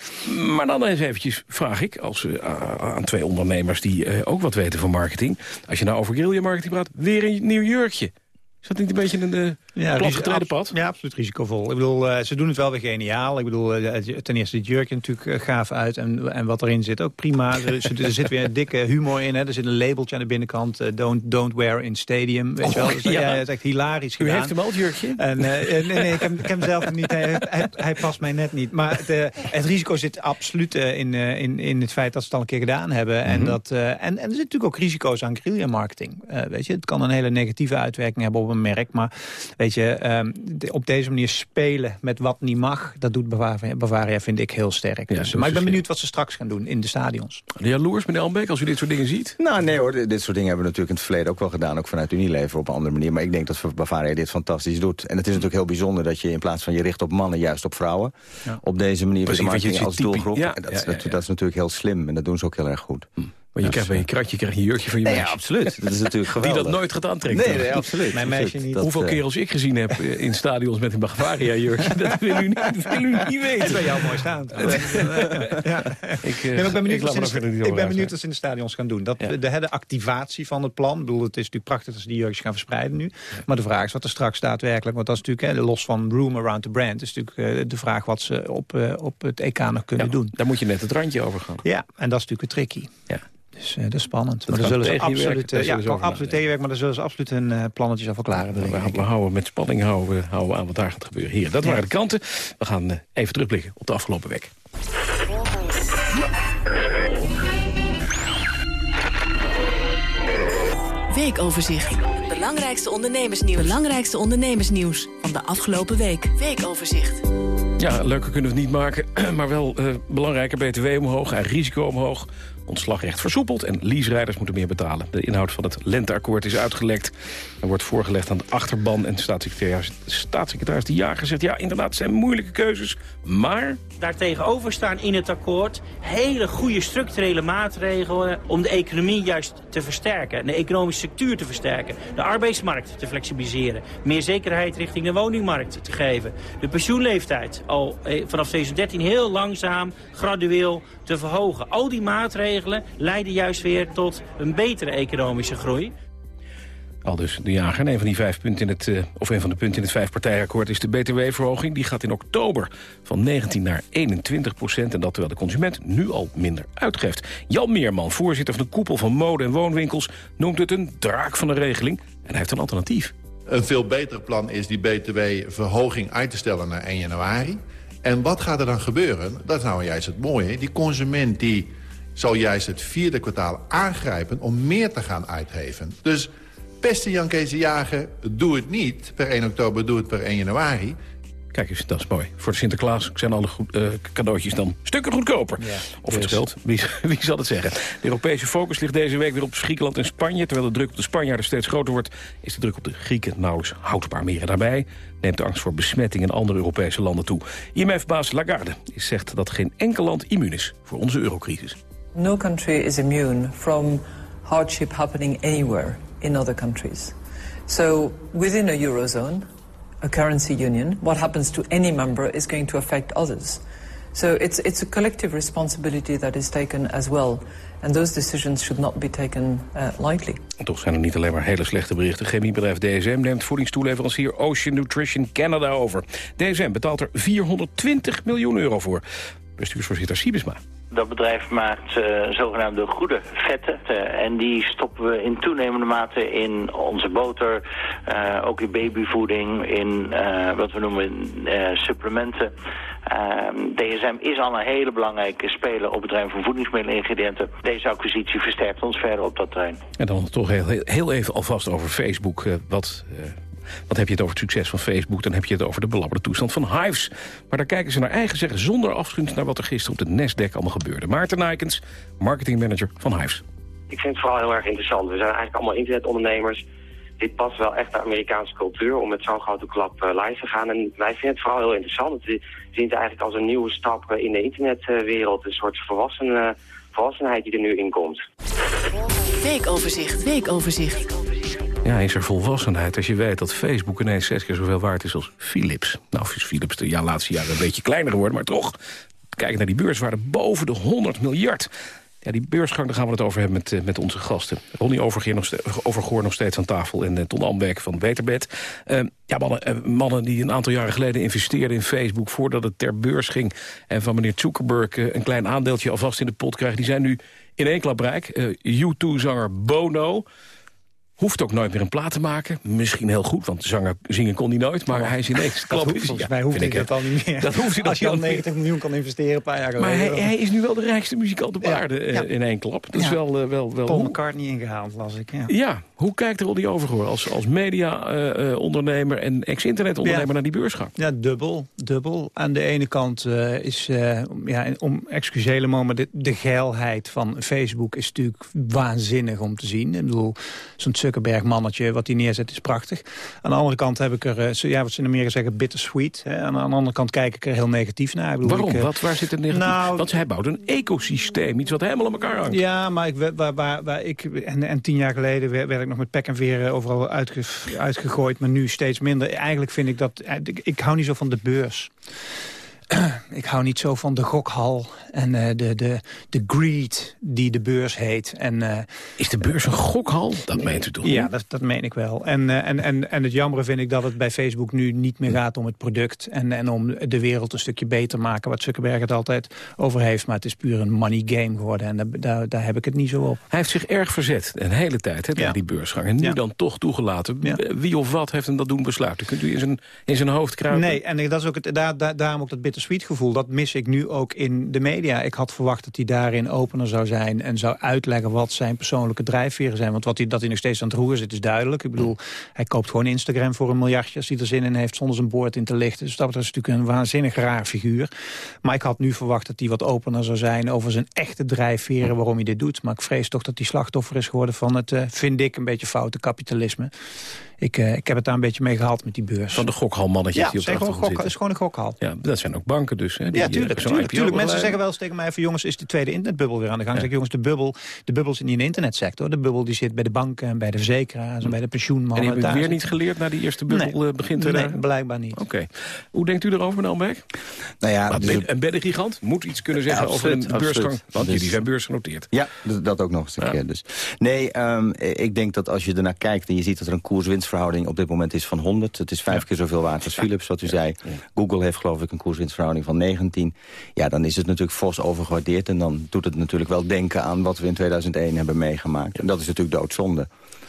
Maar dan eens eventjes vraag ik als, uh, aan twee ondernemers... die uh, ook wat weten van marketing. Als je nou over guerrilla marketing praat, weer een nieuw jurkje. Is dat niet een beetje een uh, ja, platgetreden pad? Ja, absoluut risicovol. Ik bedoel, uh, ze doen het wel weer geniaal. Ik bedoel, uh, ten eerste de jurk natuurlijk gaaf uit. En, en wat erin zit ook prima. er, er, zit weer een dikke humor in. Hè. Er zit een labeltje aan de binnenkant. don't, don't wear in stadium. Weet oh, je wel. Dus, ja. ja, het is echt hilarisch U gedaan. heeft hem al, het jurkje? En, nee, nee, ik heb, ik heb hem zelf niet. Hij, hij, hij, past mij net niet. Maar het, het risico zit absoluut in, in, in het feit dat ze het al een keer gedaan hebben. Mm -hmm. en, dat, en, en er zitten natuurlijk ook risico's aan guerrilla marketing. weet je, het kan een hele negatieve uitwerking hebben op een merk. Maar weet je, um, de, op deze manier spelen met wat niet mag... dat doet Bavaria, Bavaria vind ik heel sterk. Ja, dus, maar ik ben benieuwd wat ze straks gaan doen in de stadions. Jaloers, meneer Albeek, als u dit soort dingen ziet? Nou, nee hoor, dit soort dingen hebben we natuurlijk in het verleden ook wel gedaan. Ook vanuit Unilever op een andere manier. Maar ik denk dat Bavaria dit fantastisch doet. En het is natuurlijk heel bijzonder dat je in plaats van je richt op mannen... juist op vrouwen. Ja. Op deze manier voor de marketing als doelgroep. Ja, dat, dat, dat, is natuurlijk heel slim en dat doen ze ook heel erg goed. Hm. Maar je krijgt bij je kratje krijg je een jurkje van je nee, meisje. Ja, absoluut. Dat is natuurlijk geweldig. Die dat nooit gaat aantrekken. Nee, nee absoluut. Mijn meisje niet. Hoeveel uh... kerels ik gezien heb in stadions met een Bavaria jurkje, dat wil u niet, wil u niet weten. Het bij jou mooi staan. ja. Ik, uh, nee, ik ben benieuwd, ik wat, ze in, ik ben benieuwd wat ze in de stadions gaan doen. Dat, ja. de, de activatie van het plan. Ik bedoel, het is natuurlijk prachtig dat ze die jurkjes gaan verspreiden nu. Ja. Maar de vraag is wat er straks daadwerkelijk... want dat is natuurlijk, hè, los van room around the brand... is natuurlijk uh, de vraag wat ze op, uh, op het EK nog kunnen doen. Daar moet je net het randje over gaan. Ja, en dat is natuurlijk tricky. Ja. Dus uh, dat is spannend. Dat maar zullen ze absoluut, uh, ja, kan absoluut tegenwerken, maar daar zullen ze absoluut hun uh, plannetjes al verklaren. We, we, houden met spanning houden, houden aan wat daar gaat gebeuren. Hier, dat ja. waren de kranten. We gaan even terugblikken op de afgelopen week. Weekoverzicht. Belangrijkste ondernemersnieuws. Belangrijkste ondernemersnieuws van de afgelopen week. Weekoverzicht. Ja, leuker kunnen we het niet maken, maar wel uh, belangrijker BTW omhoog en risico omhoog. Ontslagrecht versoepeld en leaserijders moeten meer betalen. De inhoud van het lenteakkoord is uitgelekt. Er wordt voorgelegd aan de achterban en staatssecretaris, staatssecretaris De Jager zegt... ja, inderdaad, het zijn moeilijke keuzes, maar... Daartegenover staan in het akkoord hele goede structurele maatregelen... om de economie juist te versterken, de economische structuur te versterken... de arbeidsmarkt te flexibiliseren, meer zekerheid richting de woningmarkt te geven... de pensioenleeftijd al vanaf 2013 heel langzaam, gradueel te verhogen. Al die maatregelen leiden juist weer tot een betere economische groei. Al dus de jager. een van die vijf punten in het, uh, of een van de punten in het vijfpartijakkoord is de btw-verhoging. Die gaat in oktober van 19 naar 21 procent. En dat terwijl de consument nu al minder uitgeeft. Jan Meerman, voorzitter van de koepel van mode- en woonwinkels, noemt het een draak van de regeling. En hij heeft een alternatief. Een veel beter plan is die btw-verhoging uit te stellen naar 1 januari. En wat gaat er dan gebeuren? Dat is nou juist het mooie. Die consument die zal juist het vierde kwartaal aangrijpen om meer te gaan uitgeven. Dus beste Jan Kees de Jager, doe het niet per 1 oktober, doe het per 1 januari. Kijk eens, dat is mooi. Voor de Sinterklaas zijn alle goed, uh, cadeautjes dan stukken goedkoper. Ja, of het scheelt, wie, wie zal het zeggen. De Europese focus ligt deze week weer op Griekenland en Spanje. Terwijl de druk op de Spanjaarden steeds groter wordt... is de druk op de Grieken nauwelijks houdbaar meer. En daarbij neemt de angst voor besmetting in andere Europese landen toe. IMF-baas Lagarde zegt dat geen enkel land immuun is voor onze eurocrisis. No country is immune from hardship happening anywhere in other countries. So within a eurozone, a currency union, what happens to any member is going to affect others. So it's, it's a collective responsibility that is taken as well. And those decisions should not be taken uh, lightly. Toch zijn er niet alleen maar hele slechte berichten. Chemiebedrijf DSM neemt voedingstoeleverancier Ocean Nutrition Canada over. DSM betaalt er 420 miljoen euro voor. Bestuursvoorzitter Siebesma. Dat bedrijf maakt uh, zogenaamde goede vetten. Uh, en die stoppen we in toenemende mate in onze boter. Uh, ook in babyvoeding, in wat we noemen supplementen. DSM is al een hele belangrijke speler op het terrein van voedingsmiddelingrediënten. Deze acquisitie versterkt ons verder op dat terrein. En dan toch heel, heel even alvast over Facebook. wat wat heb je het over het succes van Facebook? Dan heb je het over de belabberde toestand van Hives. Maar daar kijken ze naar eigen zeggen zonder afgunst... naar wat er gisteren op de Nasdaq allemaal gebeurde. Maarten Nijkens, marketingmanager van Hives. Ik vind het vooral heel erg interessant. We zijn eigenlijk allemaal internetondernemers. Dit past wel echt de Amerikaanse cultuur om met zo'n grote klap uh, live te gaan. En wij vinden het vooral heel interessant. We zien het eigenlijk als een nieuwe stap in de internetwereld. Een soort volwassen, volwassenheid die er nu in komt. Weekoverzicht, weekoverzicht. Ja, is er volwassenheid als je weet dat Facebook ineens zes keer zoveel waard is als Philips. Nou, Philips de ja, laatste jaren een beetje kleiner geworden, maar toch... Kijk naar die beurswaarde boven de 100 miljard. Ja, die beursgang, daar gaan we het over hebben met, eh, met onze gasten. Ronnie Overgeer nog, Overgoor nog steeds aan tafel en uh, Ton van Beterbed. Uh, ja, mannen, uh, mannen die een aantal jaren geleden investeerden in Facebook... voordat het ter beurs ging en van meneer Zuckerberg een klein aandeeltje alvast in de pot krijgen... die zijn nu in één klap rijk. Uh, U2-zanger Bono... Hoeft ook nooit meer een plaat te maken. Misschien heel goed, want zanger, zingen kon hij nooit. Maar hij is ineens klap. Hoeft, volgens mij hoeft hij dat al niet meer. Dat hoeft hij Als je al 90 meer. miljoen kan investeren een paar jaar geleden. Maar hij, hij, is nu wel de rijkste muzikant op aarde ja, ja. in één klap. Dat ja. is wel, uh, wel, wel... Paul McCartney ingehaald, las ik. Ja, ja. hoe kijkt er Ronnie Overgoor als, als media-ondernemer... Uh, en ex-internet-ondernemer naar die beursgang? Ja, dubbel. dubbel. Aan de ene kant uh, is, ja, om excusele maar de, de geilheid van Facebook... is natuurlijk waanzinnig om te zien. Ik bedoel, zo'n Zuckerberg-mannetje wat hij neerzet is prachtig. Aan de andere kant heb ik er, ja, wat ze in Amerika zeggen, bittersweet. Hè. Aan de andere kant kijk ik er heel negatief naar. Ik bedoel, Waarom? Ik, wat, waar zit het negatief? Nou, Want hij bouwt een ecosysteem, iets wat helemaal aan elkaar hangt. Ja, maar ik, waar, waar, waar ik en, en tien jaar geleden werd ik nog met pek en veren overal uitge, uitgegooid, maar nu steeds minder. Eigenlijk vind ik dat, ik, ik hou niet zo van de beurs. ik hou niet zo van de gokhal en uh, de, de, de greed die de beurs heet. En, uh, is de beurs een gokhal? Dat meent u toch? Ja, dat, dat meen ik wel. En, uh, en, en, en het jammere vind ik dat het bij Facebook nu niet meer gaat om het product... en, en om de wereld een stukje beter maken, wat Zuckerberg het altijd over heeft. Maar het is puur een money game geworden en daar, daar, daar heb ik het niet zo op. Hij heeft zich erg verzet, een hele tijd, hè, ja. die beursgang. En nu ja. dan toch toegelaten. Ja. Wie of wat heeft hem dat doen besluiten? Kunt u in zijn, in zijn hoofd kruipen? Nee, en dat is ook het, daar, daar, daarom ook dat bittersweet gevoel. Dat mis ik nu ook in de media. Ik had verwacht dat hij daarin opener zou zijn... en zou uitleggen wat zijn persoonlijke drijfveren zijn. Want wat hij, dat hij nog steeds aan het roer zit, is duidelijk. Ik bedoel, hij koopt gewoon Instagram voor een miljardje... als hij er zin in heeft, zonder zijn boord in te lichten. Dus dat is natuurlijk een waanzinnig raar figuur. Maar ik had nu verwacht dat hij wat opener zou zijn... over zijn echte drijfveren, waarom hij dit doet. Maar ik vrees toch dat hij slachtoffer is geworden van het, uh, vind ik, een beetje foute kapitalisme. Ik, uh, ik heb het daar een beetje mee gehad met die beurs. Van de gokhalmannetjes ja, die op de gewoon gok, is gewoon een gokhal. Ja, dat zijn ook banken dus. Hè, die, ja, tuurlijk. tuurlijk, tuurlijk. Mensen zeggen wel eens tegen mij van jongens, is de tweede internetbubbel weer aan de gang. Ja. Zeg ik, jongens, de bubbel, de bubbel zit niet in de internetsector. De bubbel die zit bij de banken en bij de verzekeraars en bij de pensioenmannen. En die hebben weer niet geleerd naar die eerste bubbel nee, begint nee, nee, blijkbaar niet. Oké. Okay. Hoe denkt u erover, meneer Albeck? Nou ja, dus een beddengigant moet iets kunnen zeggen absoluut, over een beursgang. Want dus, jullie zijn beursgenoteerd. Ja, dat ook nog eens een keer. Dus. Nee, um, ik denk dat als je ernaar kijkt en je ziet dat er een op dit moment is van 100. Het is vijf ja. keer zoveel waard als Philips, wat u zei. Google heeft geloof ik een koerswinstverhouding van 19. Ja, dan is het natuurlijk fors overgewaardeerd. En dan doet het natuurlijk wel denken aan wat we in 2001 hebben meegemaakt. En dat is natuurlijk doodzonde.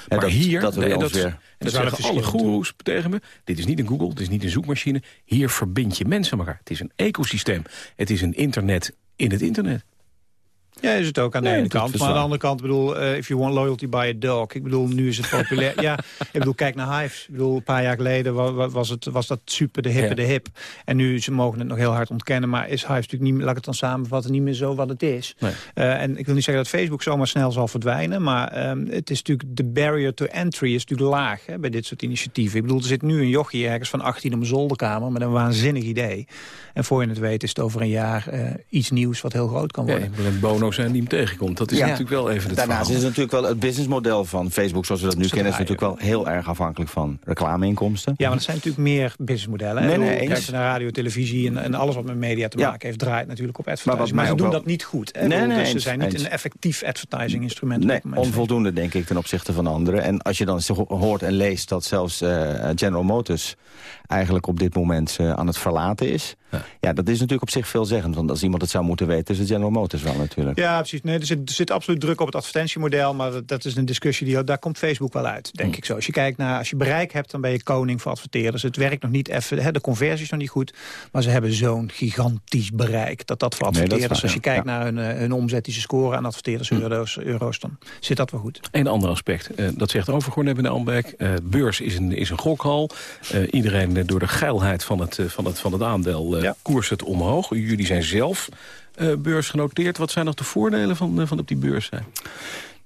Maar dat, hier, dat we nee, dat, weer... en dat zeggen alle goeroes tegen me. Dit is niet een Google, dit is niet een zoekmachine. Hier verbind je mensen aan elkaar. Het is een ecosysteem. Het is een internet in het internet. Ja, is het ook aan de Nee, ene kant. Maar aan de andere kant, ik bedoel, eh, if you want loyalty, buy a dog. Ik bedoel, nu is het populair. ja, ik bedoel, kijk naar Hives. Ik bedoel, een paar jaar geleden wa- wa- was, het, was dat super de hippe Ja. de hip. En nu, ze mogen het nog heel hard ontkennen, maar is Hives natuurlijk niet meer, laat ik het dan samenvatten, niet meer zo wat het is. Nee. Eh, en ik wil niet zeggen dat Facebook zomaar snel zal verdwijnen, maar ehm, het is natuurlijk, de barrier to entry is natuurlijk laag hè, bij dit soort initiatieven. Ik bedoel, er zit nu een jochie ergens van 18 op een zolderkamer met een waanzinnig idee. En voor je het weet is het over een jaar eh, iets nieuws wat heel groot kan worden. Zijn die hem tegenkomt. Dat is Ja. natuurlijk wel even het Daarnaast verhaal. is het natuurlijk wel het businessmodel van Facebook zoals we dat nu kennen... is natuurlijk wel heel erg afhankelijk van reclameinkomsten. Ja, maar dat zijn natuurlijk meer businessmodellen. Nee, nee, eens. Kijk naar radio, televisie en, en alles wat met media te Ja. maken heeft... draait natuurlijk op advertising. Maar, ze doen wel- dat niet goed. Hè? Nee, nee, dus ze zijn niet eens. een effectief advertising instrument. Nee, onvoldoende denk ik ten opzichte van anderen. En als je dan hoort en leest dat zelfs eh, General Motors... eigenlijk op dit moment eh, aan het verlaten is... Ja. dat is natuurlijk op zich veelzeggend. Want als iemand het zou moeten weten, is het General Motors wel natuurlijk. Ja, precies. Nee, er, zit, er zit absoluut druk op het advertentiemodel. Maar dat, dat is een discussie, die, daar komt Facebook wel uit, denk Mm. ik zo. Als je kijkt naar, als je bereik hebt, dan ben je koning voor adverteerders. Het werkt nog niet even, hè, de conversie is nog niet goed. Maar ze hebben zo'n gigantisch bereik dat dat voor Nee, dat adverteerders... waar, als je ja. kijkt naar hun, eh, hun omzet die ze scoren aan adverteerders, Mm. euro's, euro's, dan zit dat wel goed. Een ander aspect, eh, dat zegt Overgoorn hebben in Ambeck. Eh, beurs is een, is een gokhal. Eh, iedereen door de geilheid van het, eh, van het, van het aandeel Ja. koerst het omhoog. Jullie zijn zelf eh, beursgenoteerd. Wat zijn nog de voordelen van, eh, van op die beurs zijn?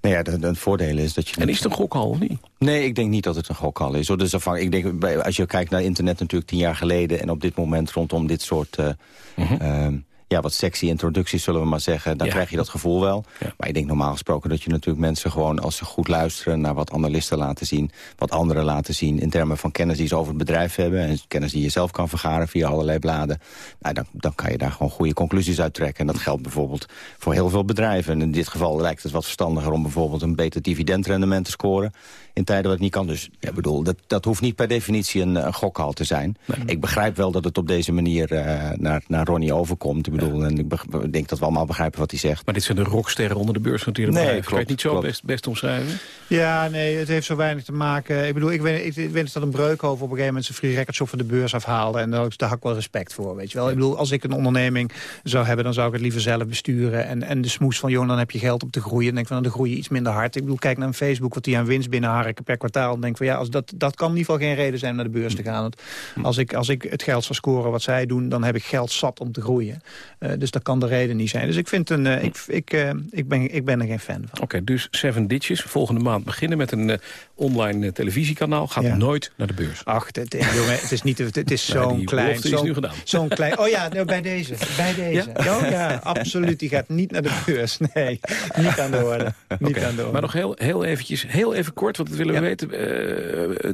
Nou ja, het voordeel is dat je... En is het een gokhal of niet? Nee, ik denk niet dat het een gokhal is. Hoor. Dus ik denk, als je kijkt naar internet natuurlijk tien jaar geleden... en op dit moment rondom dit soort... eh, Mhm. ehm, ja, wat sexy introducties, zullen we maar zeggen. Dan krijg je dat gevoel wel. Maar ik denk normaal gesproken dat je natuurlijk mensen gewoon... als ze goed luisteren naar wat analisten laten zien... wat anderen laten zien in termen van kennis die ze over het bedrijf hebben... en kennis die je zelf kan vergaren via allerlei bladen... Nou, dan, dan kan je daar gewoon goede conclusies uit trekken. En dat geldt bijvoorbeeld voor heel veel bedrijven. En in dit geval lijkt het wat verstandiger om bijvoorbeeld... een beter dividendrendement te scoren in tijden wat het niet kan. Dus ja, bedoel, dat, dat hoeft niet per definitie een, een gokhal te zijn. Ik begrijp wel dat het op deze manier uh, naar, naar Ronnie overkomt. Ik bedoel, en ik denk dat we allemaal begrijpen wat hij zegt. Maar dit zijn de rocksterren onder de beursgenoteerde nee, bedrijven. Klopt, kan je het niet zo best, best omschrijven? Ja, nee, het heeft zo weinig te maken. Ik bedoel, ik weet, ik, ik weet dat een Breukhoven op een gegeven moment zijn free record shop van de beurs afhaalde. En daar, daar had ik wel respect voor, weet je wel. Ik bedoel, als ik een onderneming zou hebben, dan zou ik het liever zelf besturen. En, en de smoes van, joh, dan heb je geld om te groeien. En denk van, dan groei je iets minder hard. Ik bedoel, kijk naar een Facebook, wat die aan winst per kwartaal. Dan denk van, ja, als dat, dat kan in ieder geval geen reden zijn om naar de beurs te gaan. Want als ik, als ik het geld zou scoren wat zij doen, dan heb ik geld zat om te groeien. Uh, dus dat kan de reden niet zijn. Dus ik vind een, uh, ik, ik, uh, ik, ben, ik ben er geen fan van. Oké, dus Seven Ditches. Volgende maand beginnen met een online televisiekanaal. Gaat ja. nooit naar de beurs. Ach, het, jongen, het is, niet, het is zo'n klein... Zo'n zo klein... Oh ja, nou, bij deze. Bij deze. Ja? Oh ja, absoluut. Die gaat niet naar de beurs. Nee, niet aan de orde. Niet okay. aan de orde. Maar nog heel, heel eventjes, heel even kort, want dat willen we weten.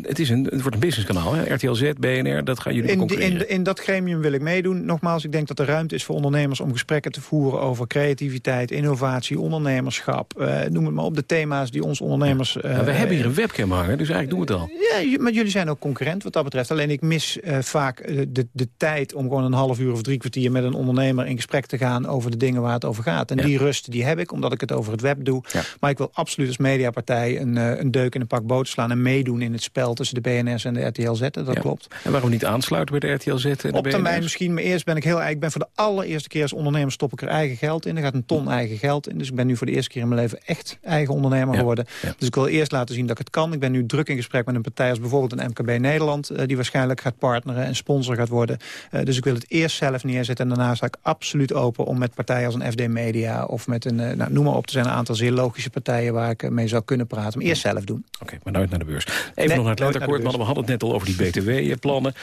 het, is een, het wordt een businesskanaal, hè? RTL Z, BNR, dat gaan jullie in, in, in dat gremium wil ik meedoen. Nogmaals, ik denk dat er ruimte is voor ondernemers om gesprekken te voeren over creativiteit, innovatie, ondernemerschap. Uh, noem het maar op, de thema's die ons ondernemers... Uh, we hebben hier een webcam hangen, dus eigenlijk doen we het al. Ja, maar jullie zijn ook concurrent wat dat betreft. Alleen ik mis vaak de, de tijd om gewoon een half uur of drie kwartier met een ondernemer in gesprek te gaan over de dingen waar het over gaat. En ja. die rust die heb ik, omdat ik het over het web doe. Ja. Maar ik wil absoluut als mediapartij een, een deuk in een pak boter slaan en meedoen in het spel tussen de BNS en de RTL zetten. Dat ja. klopt. En waarom niet aansluiten bij de RTL Z? Op termijn misschien, maar eerst ben ik heel ik ben voor de allereerste keer als ondernemer stop ik er eigen geld in. Er gaat een ton eigen geld in. Dus ik ben nu voor de eerste keer in mijn leven echt eigen ondernemer ja. geworden. Ja. Dus ik wil eerst laten zien dat ik het kan. Ik ben nu druk in gesprek met een partij als bijvoorbeeld een MKB Nederland... Uh, die waarschijnlijk gaat partneren en sponsor gaat worden. Uh, dus ik wil het eerst zelf neerzetten. En daarna sta ik absoluut open om met partijen als een FD Media... of met een, uh, nou, noem maar op, er zijn een aantal zeer logische partijen... waar ik mee zou kunnen praten. Maar eerst zelf doen. Oké, okay, maar nooit naar de beurs. Even nee, nog naar het lenteakkoord. We hadden het net al over die BTW-plannen.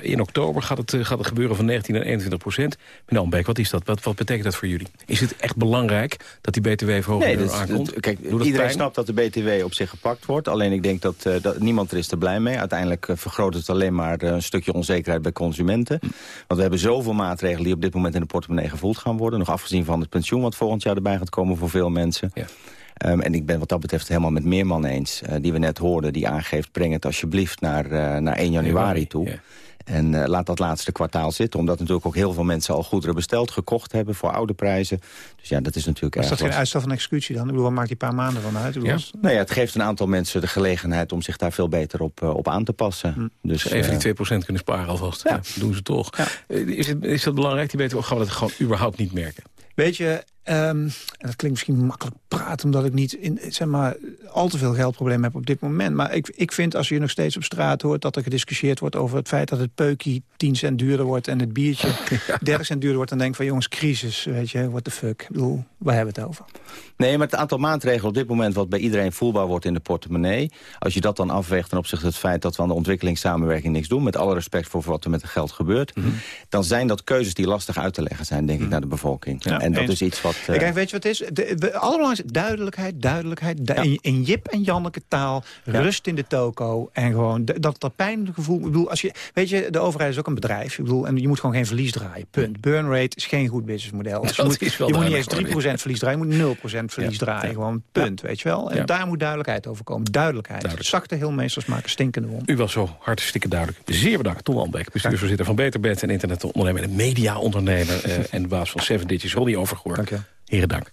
in oktober gaat het, gaat het gebeuren van 19 naar 21 procent. Meneer Albeek, wat is dat? Wat, wat betekent dat voor jullie? Is het echt belangrijk dat die btw-verhoging nee, er aankomt? Kijk, iedereen pijn? snapt dat de btw op zich gepakt wordt. Alleen ik denk dat, uh, dat niemand er is er blij mee. Uiteindelijk vergroot het alleen maar een stukje onzekerheid bij consumenten. Hm. Want we hebben zoveel maatregelen die op dit moment in de portemonnee gevoeld gaan worden. Nog afgezien van het pensioen wat volgend jaar erbij gaat komen voor veel mensen. Ja. Um, en ik ben wat dat betreft helemaal met Meerman eens. Uh, die we net hoorden, die aangeeft... breng het alsjeblieft naar, uh, naar 1 januari toe. En uh, laat dat laatste kwartaal zitten. Omdat natuurlijk ook heel veel mensen al goederen besteld, gekocht hebben voor oude prijzen. Dus ja, dat is natuurlijk maar Is dat geen uitstel van executie dan? Ik bedoel, wat maakt die paar maanden van uit? Ja. Nou ja, het geeft een aantal mensen de gelegenheid om zich daar veel beter op, uh, op aan te passen. Hm. Dus, Even die 2% kunnen sparen alvast. Ja. ja doen ze toch. Ja. Is, het, is dat belangrijk? Die weten we gaan we dat gewoon überhaupt niet merken. Weet je, um, en dat klinkt misschien makkelijk praten... omdat ik niet in, zeg maar, al te veel geldproblemen heb op dit moment. Maar ik, ik vind als je nog steeds op straat hoort... dat er gediscussieerd wordt over het feit dat het peukie 10 cent duurder wordt... en het biertje ja. 30 cent duurder wordt... dan denk ik van jongens, crisis, weet je, what the fuck. Ik bedoel, waar hebben we het over? Nee, maar het aantal maatregelen op dit moment... wat bij iedereen voelbaar wordt in de portemonnee... als je dat dan afweegt ten opzichte van het feit... dat we aan de ontwikkelingssamenwerking niks doen... met alle respect voor wat er met het geld gebeurt... Mm -hmm. dan zijn dat keuzes die lastig uit te leggen zijn, denk ik, naar de bevolking. Ja, en dat eens. is iets wat... Uh... Kijk, weet je wat het is? De, de allerbelangrijkste duidelijkheid, duidelijkheid. Du ja. in, in, Jip en Janneke taal, ja. rust in de toko... en gewoon dat, dat pijngevoel... Ik bedoel, als je, weet je, de overheid is ook een bedrijf. Ik bedoel, en je moet gewoon geen verlies draaien. Punt. Burn rate is geen goed businessmodel. Dus je moet, je moet niet eens 3% verlies draaien, je moet 0% verlies draaien. Gewoon punt, weet je wel. En daar moet duidelijkheid over komen. Duidelijkheid. Duidelijk. Zachte heelmeesters maken stinkende wond. U was zo hartstikke duidelijk. Zeer bedankt, Tom Albeek, bestuursvoorzitter van Beterbed... en internetondernemer en mediaondernemer... uh, en baas van Seven Digits, Ronnie Overgoor. Dank je. Heren, dank.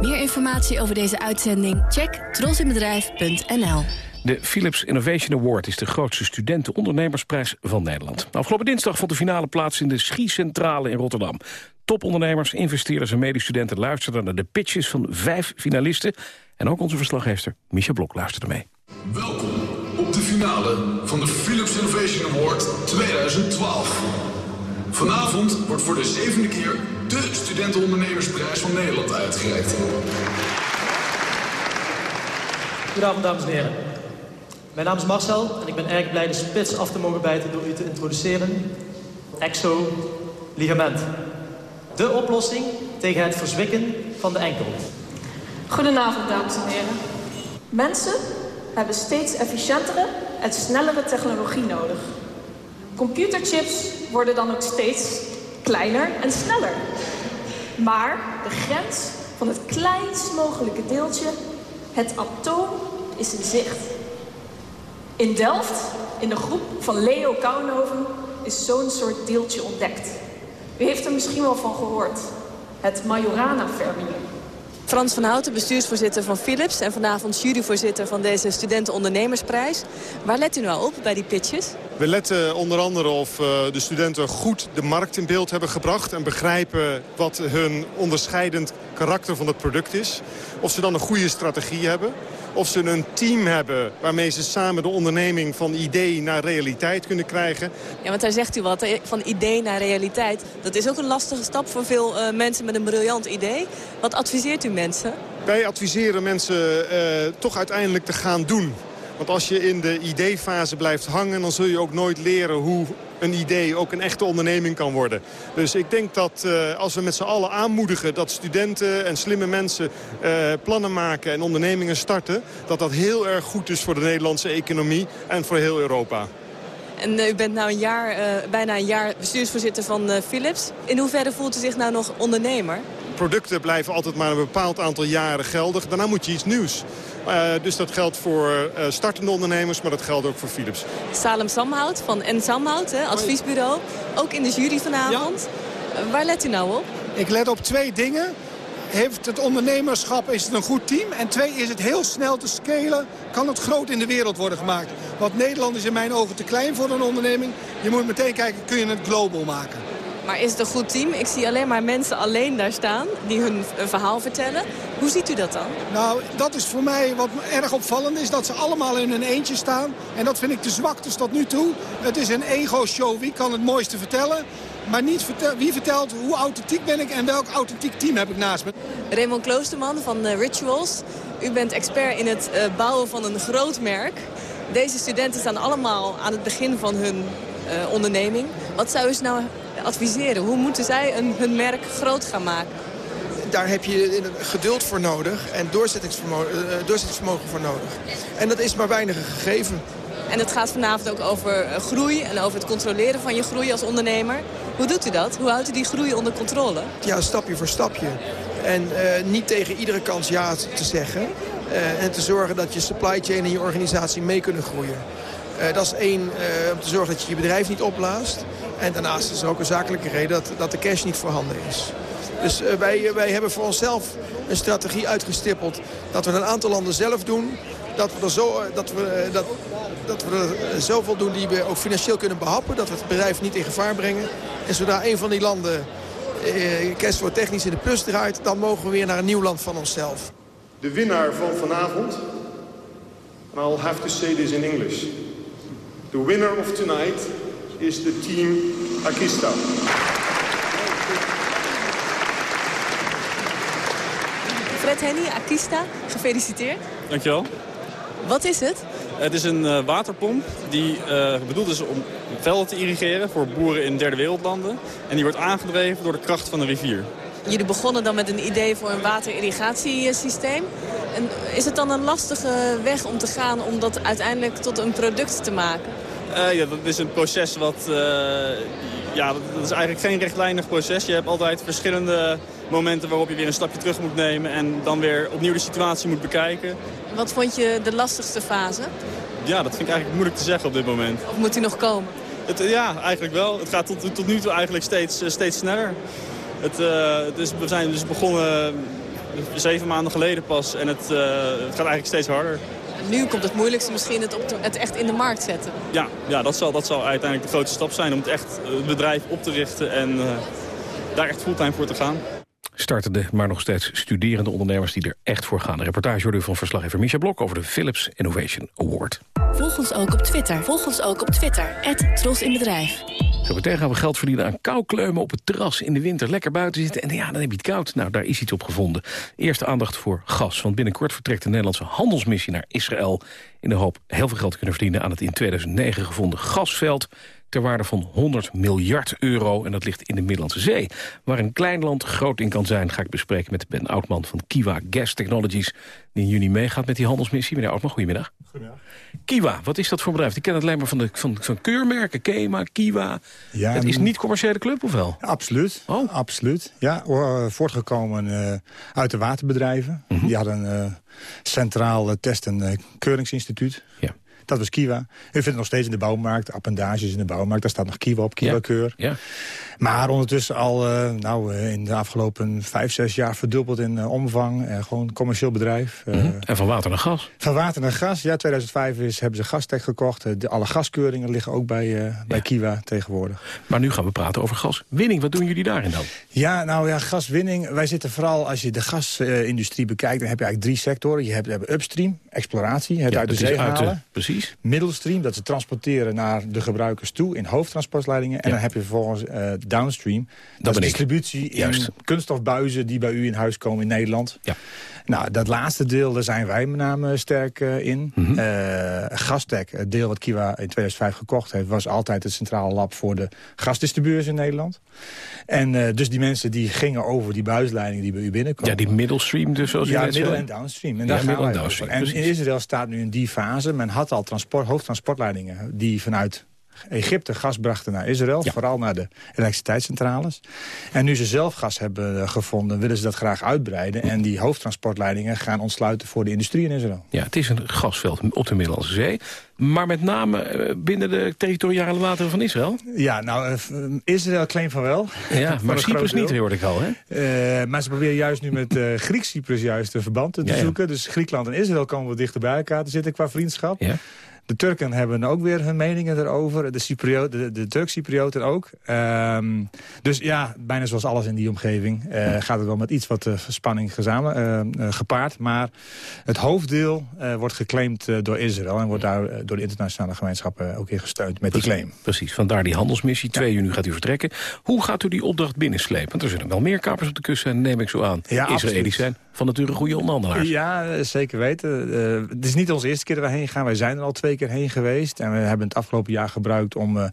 Meer informatie over deze uitzending? Check trosinbedrijf.nl. De Philips Innovation Award is de grootste studentenondernemersprijs van Nederland. Afgelopen dinsdag vond de finale plaats in de Schiecentrale in Rotterdam. Topondernemers, investeerders en medestudenten luisterden naar de pitches van vijf finalisten. En ook onze verslaggever Micha Blok luisterde mee. Welkom op de finale van de Philips Innovation Award 2012. Vanavond wordt voor de zevende keer de Studentenondernemersprijs van Nederland uitgereikt. Goedenavond, dames en heren. Mijn naam is Marcel en ik ben erg blij de spits af te mogen bijten door u te introduceren. Exo Ligament. De oplossing tegen het verzwikken van de enkel. Goedenavond, dames en heren. Mensen hebben steeds efficiëntere en snellere technologie nodig. Computerchips worden dan ook steeds kleiner en sneller. Maar de grens van het kleinst mogelijke deeltje, het atoom, is in zicht. In Delft, in de groep van Leo Kouwenhoven, is zo'n soort deeltje ontdekt. U heeft er misschien wel van gehoord. Het Majorana-fermium. Frans van Houten, bestuursvoorzitter van Philips... en vanavond juryvoorzitter van deze studenten-ondernemersprijs. Waar let u nou op bij die pitches? We letten onder andere of uh, de studenten goed de markt in beeld hebben gebracht... en begrijpen wat hun onderscheidend karakter van het product is. Of ze dan een goede strategie hebben. Of ze een team hebben waarmee ze samen de onderneming van idee naar realiteit kunnen krijgen. Ja, want daar zegt u wat, van idee naar realiteit. Dat is ook een lastige stap voor veel uh, mensen met een briljant idee. Wat adviseert u mensen? Wij adviseren mensen uh, toch uiteindelijk te gaan doen. Want als je in de ideefase blijft hangen... dan zul je ook nooit leren hoe een idee ook een echte onderneming kan worden. Dus ik denk dat uh, als we met z'n allen aanmoedigen... dat studenten en slimme mensen uh, plannen maken en ondernemingen starten... dat dat heel erg goed is voor de Nederlandse economie en voor heel Europa. En uh, u bent nou een jaar, bijna een jaar bestuursvoorzitter van Philips. In hoeverre voelt u zich nou nog ondernemer? Producten blijven altijd maar een bepaald aantal jaren geldig. Daarna moet je iets nieuws. Uh, dus dat geldt voor uh, startende ondernemers, maar dat geldt ook voor Philips. Salem Samhout van N. Samhout, hè, adviesbureau. Ook in de jury vanavond. Ja. Uh, waar let u nou op? Ik let op twee dingen. Heeft het ondernemerschap, is het een goed team? En twee, is het heel snel te scalen? Kan het groot in de wereld worden gemaakt? Want Nederland is in mijn ogen te klein voor een onderneming. Je moet meteen kijken, kun je het global maken? Maar is het een goed team? Ik zie alleen maar mensen alleen daar staan die hun verhaal vertellen. Hoe ziet u dat dan? Nou, dat is voor mij wat erg opvallend is. Dat ze allemaal in een eentje staan. En dat vind ik de zwaktes tot nu toe. Het is een ego-show. Wie kan het mooiste vertellen? Maar niet vertel, wie vertelt hoe authentiek ben ik en welk authentiek team heb ik naast me. Raymond Kloosterman van uh, Rituals. U bent expert in het uh, bouwen van een groot merk. Deze studenten staan allemaal aan het begin van hun uh, onderneming. Wat zou u ze nou adviseren? Hoe moeten zij een, hun merk groot gaan maken? Daar heb je geduld voor nodig en doorzettingsvermogen, doorzettingsvermogen voor nodig. En dat is maar weinig gegeven. En het gaat vanavond ook over groei en over het controleren van je groei als ondernemer. Hoe doet u dat? Hoe houdt u die groei onder controle? Ja, stapje voor stapje. En uh, niet tegen iedere kans ja te zeggen. Uh, en te zorgen dat je supply chain en je organisatie mee kunnen groeien. Uh, dat is één, om te zorgen dat je je bedrijf niet opblaast. En daarnaast is er ook een zakelijke reden dat, dat de cash niet voorhanden is. Dus uh, wij, wij hebben voor onszelf een strategie uitgestippeld dat we een aantal landen zelf doen. Dat we er, zo, dat we, dat, dat we er zoveel doen die we ook financieel kunnen behappen. Dat we het bedrijf niet in gevaar brengen. En zodra een van die landen eh, cashflow technisch in de plus draait... dan mogen we weer naar een nieuw land van onszelf. De winnaar van vanavond, and I'll have to say this in English... The winner of tonight is the team Akista. Fred Henny, Akista, gefeliciteerd. Dankjewel. Wat is het? Het is een uh, waterpomp die uh, bedoeld is om velden te irrigeren voor boeren in derde wereldlanden. En die wordt aangedreven door de kracht van de rivier. Jullie begonnen dan met een idee voor een waterirrigatiesysteem. En is het dan een lastige weg om te gaan om dat uiteindelijk tot een product te maken? Uh, ja, dat is een proces wat... Uh, ja, dat is eigenlijk geen rechtlijnig proces. Je hebt altijd verschillende momenten waarop je weer een stapje terug moet nemen... en dan weer opnieuw de situatie moet bekijken. Wat vond je de lastigste fase? Ja, dat vind ik eigenlijk moeilijk te zeggen op dit moment. Of moet die nog komen? Het, ja, eigenlijk wel. Het gaat tot, tot nu toe eigenlijk steeds, steeds sneller. Het, uh, het is, we zijn dus begonnen zeven maanden geleden pas en het, het gaat eigenlijk steeds harder. Nu komt het moeilijkste misschien het, op de, het echt in de markt zetten. Ja, ja dat, zal, dat zal uiteindelijk de grootste stap zijn om het echt het bedrijf op te richten en uh, daar echt fulltime voor te gaan. Startende, maar nog steeds studerende ondernemers die er echt voor gaan. De reportage hoorde van verslaggever Micha Blok over de Philips Innovation Award. Volg ons ook op Twitter. Volg ons ook op Twitter. Tros in Bedrijf. Zo meteen gaan we geld verdienen aan koukleumen op het terras in de winter. Lekker buiten zitten en ja, dan heb je het koud. Nou, daar is iets op gevonden. Eerste aandacht voor gas. Want binnenkort vertrekt de Nederlandse handelsmissie naar Israël... in de hoop heel veel geld te kunnen verdienen aan het in 2009 gevonden gasveld. Ter waarde van 100 miljard euro. En dat ligt in de Middellandse Zee. Waar een klein land groot in kan zijn, ga ik bespreken met Ben Oudman van Kiwa Gas Technologies. Die in juni meegaat met die handelsmissie. Meneer Oudman, goedemiddag. Goedemiddag. Kiwa, wat is dat voor bedrijf? Ik ken het alleen maar van, de, van, van keurmerken, Kema, Kiwa. Ja, het is niet commerciële club, of wel? Absoluut, oh. absoluut. Ja, uh, voortgekomen uh, uit de waterbedrijven. Mhm. Die hadden een uh, centraal test- en keuringsinstituut. Ja. Dat was Kiwa. U vindt het nog steeds in de bouwmarkt, appendages in de bouwmarkt. Daar staat nog Kiwa op, Kiwa-keur. Ja. ja. Maar ondertussen al uh, nou, uh, in de afgelopen vijf, zes jaar verdubbeld in uh, omvang. gewoon commercieel bedrijf. Mm -hmm. En van water naar gas? Van water naar gas. Ja, 2005 is, hebben ze Gastech gekocht. De, alle gaskeuringen liggen ook bij, ja. bij Kiwa tegenwoordig. Maar nu gaan we praten over gaswinning. Wat doen jullie daarin dan? Ja, nou ja, gaswinning. Wij zitten vooral, als je de gasindustrie bekijkt... dan heb je eigenlijk drie sectoren. Je hebt, je hebt upstream, exploratie, het ja, uit de zee halen. Precies. Middelstream, dat ze transporteren naar de gebruikers toe... in hoofdtransportleidingen. En dan heb je vervolgens downstream. Dat, dat is distributie in Juist. kunststofbuizen die bij u in huis komen in Nederland. Ja. Nou, dat laatste deel, daar zijn wij met name sterk uh, in. Mm -hmm. uh, Gastec, het deel wat Kiwa in 2005 gekocht heeft... was altijd het centrale lab voor de gasdistributeurs in Nederland. En dus die mensen die gingen over die buisleidingen die bij u binnenkomen. Ja, die middelstream dus, zoals u Ja, middel- en downstream. En, Ja, daar gaan wij en in. Israël staat nu in die fase... men had al transport, hoofdtransportleidingen die vanuit Egypte gas brachten naar Israël. Vooral naar de elektriciteitscentrales. En nu ze zelf gas hebben gevonden, willen ze dat graag uitbreiden. En die hoofdtransportleidingen gaan ontsluiten voor de industrie in Israël. Ja, het is een gasveld op de Middellandse Zee. Maar met name eh, binnen de territoriale wateren van Israël. Ja, nou, eh, Israël claimt van wel. Ja, maar Cyprus niet, hoorde ik al, hè? Eh, maar ze proberen juist nu met eh Griek-Cyprus juist een verband te Ja, ja. zoeken. Dus Griekenland en Israël komen wat dichter bij elkaar te zitten qua vriendschap. Ja. De Turken hebben ook weer hun meningen erover. De, Cypriot, de, de Turk-Cyprioten ook. Ehm, dus ja, bijna zoals alles in die omgeving... eh, gaat het wel met iets wat eh, spanning gezamenlijk, eh, gepaard. Maar het hoofddeel wordt geclaimd door Israël... en wordt daar door de internationale gemeenschap eh, ook in gesteund met die claim. Precies, vandaar die handelsmissie. 2 juni gaat u vertrekken. Hoe gaat u die opdracht binnenslepen? Want er zullen wel meer kapers op de kust zijn, neem ik zo aan. Ja, Israëli's zijn van nature goede onderhandelaars. Ja, zeker weten. Het is niet onze eerste keer dat we heen gaan. Wij zijn er al twee keer heen geweest. En we hebben het afgelopen jaar gebruikt om eh,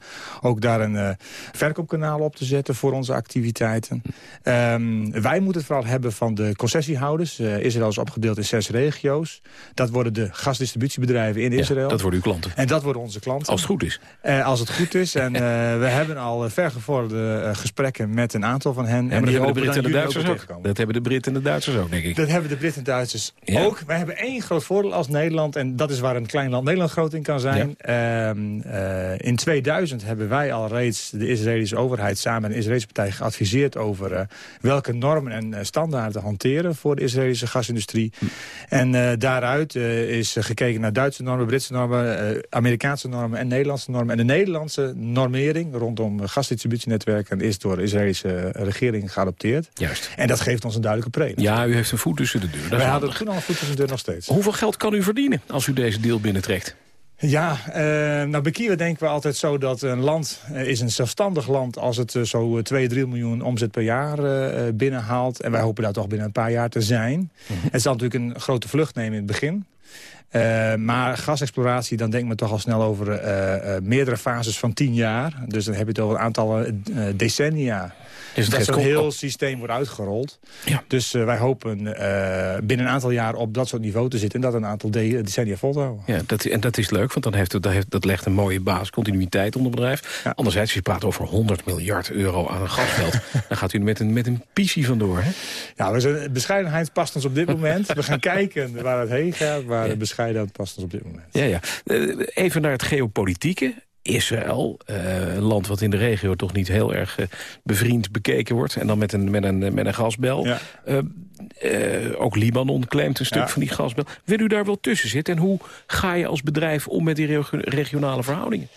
ook daar een eh, verkoopkanaal op te zetten voor onze activiteiten. Ehm, wij moeten het vooral hebben van de concessiehouders. Eh, Israël is opgedeeld in zes regio's. Dat worden de gasdistributiebedrijven in Ja, Israël. dat worden uw klanten. En dat worden onze klanten. Als het goed is. Als het goed is. En we hebben al vergevorderde gesprekken met een aantal van hen. Ja, en die hebben de Britten en de Duitsers ook. Dat hebben de Britten en de Duitsers ook, denk ik. Dat hebben de Britten en Duitsers Ja. ook. Wij hebben één groot voordeel als Nederland. En dat is waar een klein land Nederland groot kan zijn. Ehm, eh, in 2000 hebben wij al reeds de Israëlische overheid... samen met de Israëlische partij geadviseerd over... eh, welke normen en eh, standaarden hanteren voor de Israëlische gasindustrie. Hm. En daaruit is gekeken naar Duitse normen, Britse normen... Amerikaanse normen en Nederlandse normen. En de Nederlandse normering rondom gasdistributienetwerken... is door de Israëlische regering geadopteerd. Juist. En dat geeft ons een duidelijke premie. Ja, u heeft een voet tussen de deur. Wij hadden toen al een voet tussen de deur nog steeds. Hoeveel geld kan u verdienen als u deze deal binnentrekt? Ja, eh, nou bij denken we altijd zo dat een land eh, is een zelfstandig land... als het eh, zo 2, 3 miljoen omzet per jaar binnenhaalt. En wij hopen daar toch binnen een paar jaar te zijn. Het zal natuurlijk een grote vlucht nemen in het begin. Eh, maar gasexploratie, dan denkt men toch al snel over eh, eh, meerdere fases van tien jaar. Dus dan heb je het over een aantal decennia. Het dat zo'n heel systeem wordt uitgerold. Dus eh, wij hopen binnen een aantal jaar op dat soort niveau te zitten... en dat een aantal de- decennia vol te houden. Ja, dat, en dat is leuk, want dan heeft, het- dat, heeft, dat legt een mooie basis, continuïteit onder bedrijf. Anderzijds, je praat over 100 miljard euro aan een gasveld. dan gaat u met een, met een pissie vandoor, hè? Ja, we zijn, bescheidenheid past ons op dit moment. We gaan kijken waar het heen gaat, maar de bescheidenheid past ons op dit moment. Ja, ja. Eh, Even naar het geopolitieke. Israël, eh, een land wat in de regio toch niet heel erg eh, bevriend bekeken wordt. En dan met een, met een, met een gasbel. Ook Libanon claimt een stuk Ja. van die gasbel. Wil u daar wel tussen zitten? En hoe ga je als bedrijf om met die regio- regionale verhoudingen?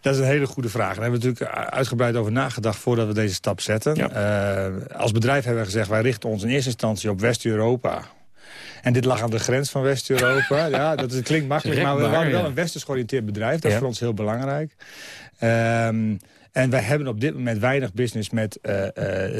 Dat is een hele goede vraag. Daar hebben we natuurlijk uitgebreid over nagedacht voordat we deze stap zetten. Als bedrijf hebben we gezegd, wij richten ons in eerste instantie op West-Europa. En dit lag aan de grens van West-Europa. ja, dat is, klinkt makkelijk, maar we waren wel een westers georiënteerd bedrijf. Dat is voor ons heel belangrijk. Ehm, En wij hebben op dit moment weinig business met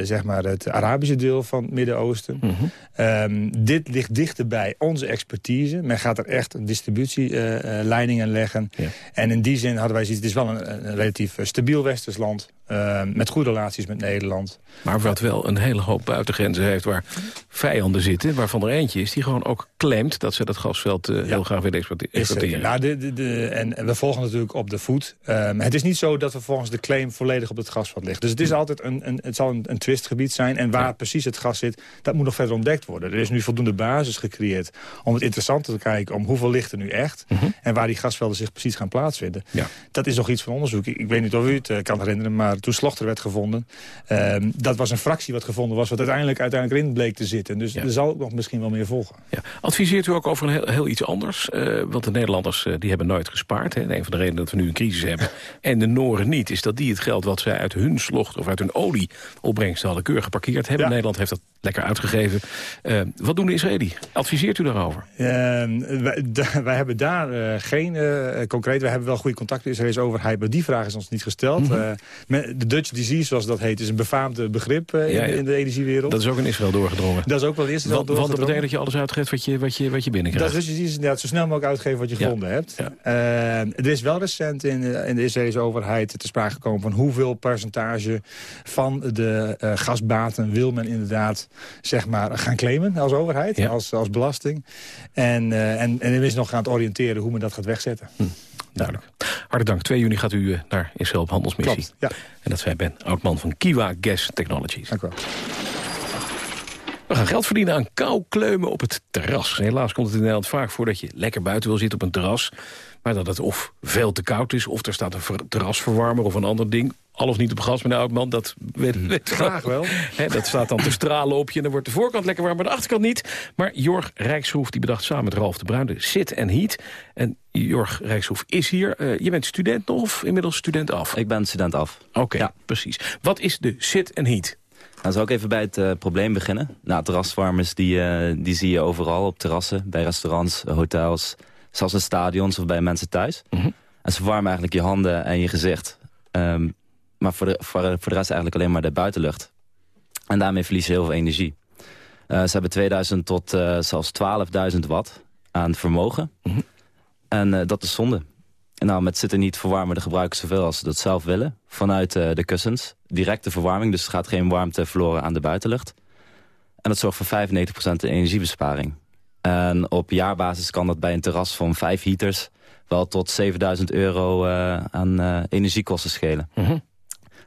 zeg maar het Arabische deel van het Midden-Oosten. Mhm. Ehm, dit ligt dichterbij onze expertise. Men gaat er echt distributieleidingen leggen. En in die zin hadden wij zoiets, het is wel een, een relatief stabiel westers land. Ehm, met goede relaties met Nederland. Maar wat wel een hele hoop buitengrenzen heeft waar vijanden zitten... waarvan er eentje is die gewoon ook claimt dat ze dat gasveld uh, heel graag willen exporteren. Nou, de, de, de, en, we volgen natuurlijk op de voet. Um, het is niet zo dat we volgens de claim volledig op het gasveld liggen. Dus het, is altijd een, een, het zal een, een twistgebied zijn. En waar precies het gas zit, dat moet nog verder ontdekt worden. Er is nu voldoende basis gecreëerd om het interessanter te kijken... om hoeveel ligt er nu echt Mhm. en waar die gasvelden zich precies gaan plaatsvinden. Dat is nog iets van onderzoek. Ik, ik weet niet of u het uh, kan herinneren, maar toen Slochter werd gevonden... Um, dat was een fractie wat gevonden was, wat uiteindelijk, uiteindelijk erin bleek te zitten. Dus er zal nog misschien wel meer volgen. Ja. Adviseert u ook over een heel, heel iets anders? Uh, want de Nederlanders uh, die hebben nooit gespaard. Hè. En een van de redenen dat we nu een crisis hebben. en de Noren niet, is dat die het geld wat zij uit hun slocht... of uit hun olieopbrengsten hadden keurig geparkeerd hebben. Ja. Nederland heeft dat lekker uitgegeven. Uh, wat doen de Israëli? Adviseert u daarover? Ehm, wij, wij, hebben daar uh, geen uh, concreet... We hebben wel goede contacten met de Israëlische overheid... maar die vraag is ons niet gesteld. Mm -hmm. de Dutch disease, zoals dat heet, is een befaamde begrip ja, in, de, in, de, energiewereld. Dat is ook in Israël doorgedrongen. Dat is ook wel in Israël want, doorgedrongen. Want dat betekent dat je alles uitgeeft wat je, wat je, wat je binnenkrijgt. Dat is dus inderdaad zo snel mogelijk uitgeven wat je gevonden hebt. er is wel recent in, in de Israëlische overheid te sprake gekomen... van hoeveel percentage van de gasbaten wil men inderdaad zeg maar, gaan claimen als overheid, ja. als, als belasting. En, uh, en, en is nog aan het oriënteren hoe men dat gaat wegzetten. Hm. Duidelijk. Hartelijk dank. 2 juni gaat u uh, naar Israël op handelsmissie. Klopt, ja. En dat zei Ben Oudman van Kiwa Gas Technologies. Dank u wel. We gaan geld verdienen aan koukleumen op het terras. Helaas komt het in Nederland vaak voor dat je lekker buiten wil zitten op een terras... maar dat het of veel te koud is, of er staat een terrasverwarmer of een ander ding al of niet op gas, meneer Oudman, dat weet, weet Graag wel. He, dat staat dan te stralen op je en dan wordt de voorkant lekker warm, maar de achterkant niet. Maar Jorg Rijkshoef die bedacht samen met Ralf de Bruin de Sit en Heat. En Jorg Rijkshoef is hier. Uh, je bent student nog of inmiddels student af? Ik ben student af. Oké, okay, ja. precies. Wat is de Sit en Heat? Nou, zal ik even bij het uh, probleem beginnen. Nou, terraswarmers die, uh, die zie je overal op terrassen, bij restaurants, hotels, zelfs in stadions of bij mensen thuis. Mhm. Mm -hmm. En ze verwarmen eigenlijk je handen en je gezicht. Um, maar voor de, voor, voor de rest eigenlijk alleen maar de buitenlucht. En daarmee verliezen ze heel veel energie. Uh, ze hebben 2000 tot zelfs 12.000 watt aan vermogen. Mm -hmm. En dat is zonde. Nou, met zitten niet verwarmen de gebruikers zoveel als ze dat zelf willen. Vanuit de kussens. Directe verwarming, dus er gaat geen warmte verloren aan de buitenlucht. En dat zorgt voor 95% de energiebesparing. En op jaarbasis kan dat bij een terras van 5 heaters... wel tot 7000 euro aan energiekosten schelen. Mm -hmm.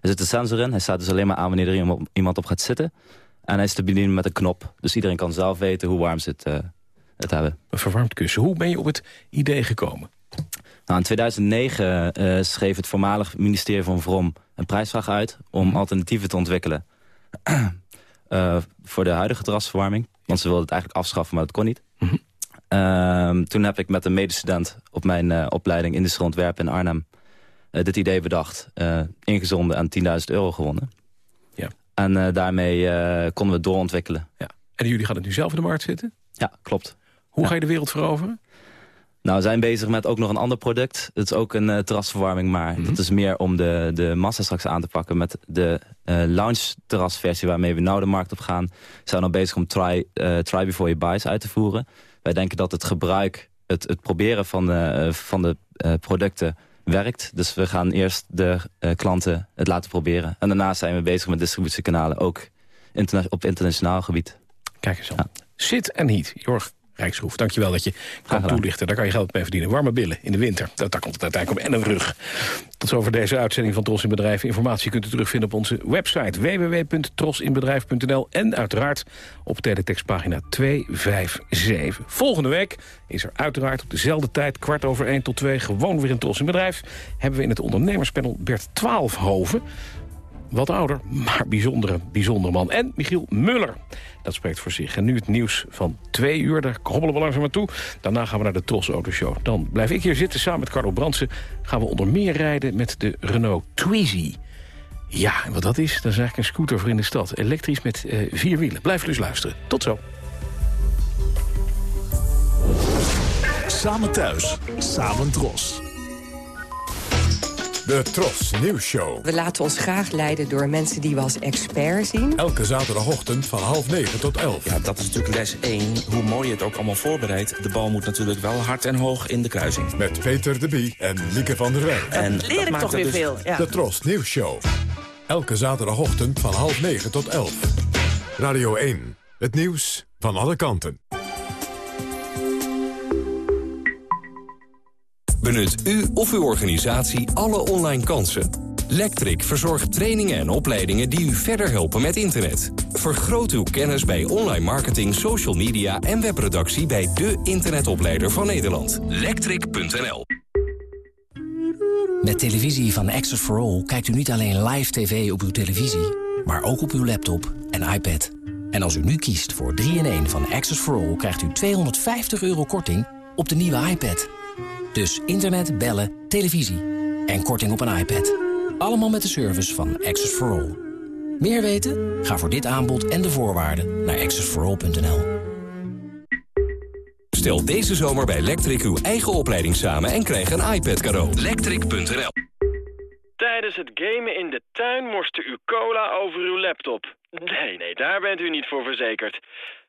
Er zit een sensor in. Hij staat dus alleen maar aan wanneer er iemand op gaat zitten. En hij is te bedienen met een knop. Dus iedereen kan zelf weten hoe warm ze het, het hebben. Een verwarmd kussen. Hoe ben je op het idee gekomen? Nou, in 2009 uh, schreef het voormalig ministerie van Vrom een prijsvraag uit... om alternatieven te ontwikkelen uh, voor de huidige terrasverwarming. Want ze wilden het eigenlijk afschaffen, maar dat kon niet. Mm -hmm. toen heb ik met een medestudent op mijn opleiding Industrieel Ontwerpen in Arnhem... Dit idee bedacht, ingezonden en 10.000 euro gewonnen. Ja. En daarmee konden we het doorontwikkelen. Ja. En jullie gaan het nu zelf in de markt zitten? Ja, klopt. Hoe ja. ga je de wereld veroveren? Nou, we zijn bezig met ook nog een ander product. Het is ook een terrasverwarming, maar Mhm. mm -hmm. dat is meer om de, de massa straks aan te pakken... met de lounge terrasversie waarmee we nou de markt op gaan. We zijn al bezig om try, try before you buys uit te voeren. Wij denken dat het gebruik, het, het proberen van de, van de producten werkt. Dus we gaan eerst de uh, klanten het laten proberen. En daarna zijn we bezig met distributiekanalen, ook interna op internationaal gebied. Kijk eens aan. Ja. Zit en niet. Jorg Rijkshoef, dankjewel dat je kan toelichten. Daar kan je geld mee verdienen. Warme billen in de winter. Dat, daar komt het uiteindelijk op. En een rug. Tot zover deze uitzending van Tros in Bedrijf. Informatie kunt u terugvinden op onze website www.trosinbedrijf.nl en uiteraard op teletextpagina 257. Volgende week is er uiteraard op dezelfde tijd, kwart over 1 tot 2, gewoon weer een Tros in Bedrijf. Hebben we in het ondernemerspanel Bert Twaalfhoven. Wat ouder, maar bijzondere, bijzondere man. En Michiel Muller. Dat spreekt voor zich. En nu het nieuws van twee uur. Daar hobbelen we langzaam naartoe. Daarna gaan we naar de Tros Autoshow. Dan blijf ik hier zitten samen met Carlo Brandsen. Gaan we onder meer rijden met de Renault Twizy. Ja, en wat dat is, dat is eigenlijk een scooter voor in de stad. Elektrisch met uh, vier wielen. Blijf dus luisteren. Tot zo. Samen thuis, samen Tros. De Tros Nieuws Show. We laten ons graag leiden door mensen die we als expert zien. Elke zaterdagochtend van half negen tot elf. Ja, dat is natuurlijk les 1. Hoe mooi je het ook allemaal voorbereidt... de bal moet natuurlijk wel hard en hoog in de kruising. Met Peter de Bie en Lieke van der Wij. En leer ik toch weer dus veel. Ja. De Tros Nieuws Show. Elke zaterdagochtend van half negen tot elf. Radio 1. Het nieuws van alle kanten. Benut u of uw organisatie alle online kansen. Lectric verzorgt trainingen en opleidingen die u verder helpen met internet. Vergroot uw kennis bij online marketing, social media en webproductie bij de internetopleider van Nederland. Lectric.nl Met televisie van Access for All kijkt u niet alleen live tv op uw televisie, maar ook op uw laptop en iPad. En als u nu kiest voor 3-in-1 van Access for All krijgt u 250 euro korting op de nieuwe iPad. Dus internet, bellen, televisie en korting op een iPad. Allemaal met de service van Access for All. Meer weten? Ga voor dit aanbod en de voorwaarden naar accessforall.nl. Stel deze zomer bij Lectric uw eigen opleiding samen en krijg een iPad cadeau. Lectric.nl Tijdens het gamen in de tuin morste u cola over uw laptop. Nee, nee, daar bent u niet voor verzekerd.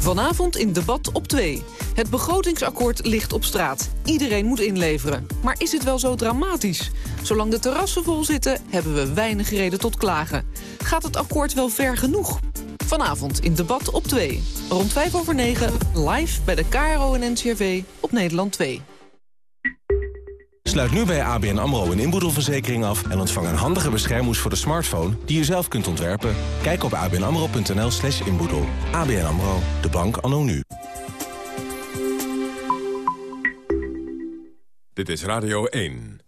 Vanavond in debat op 2. Het begrotingsakkoord ligt op straat. Iedereen moet inleveren. Maar is het wel zo dramatisch? Zolang de terrassen vol zitten, hebben we weinig reden tot klagen. Gaat het akkoord wel ver genoeg? Vanavond in debat op 2. Rond 5 over 9, live bij de KRO en NCRV op Nederland 2. Sluit nu bij ABN AMRO een inboedelverzekering af... en ontvang een handige beschermhoes voor de smartphone die u zelf kunt ontwerpen. Kijk op abnamro.nl slash inboedel. ABN AMRO, de bank anno nu. Dit is Radio 1.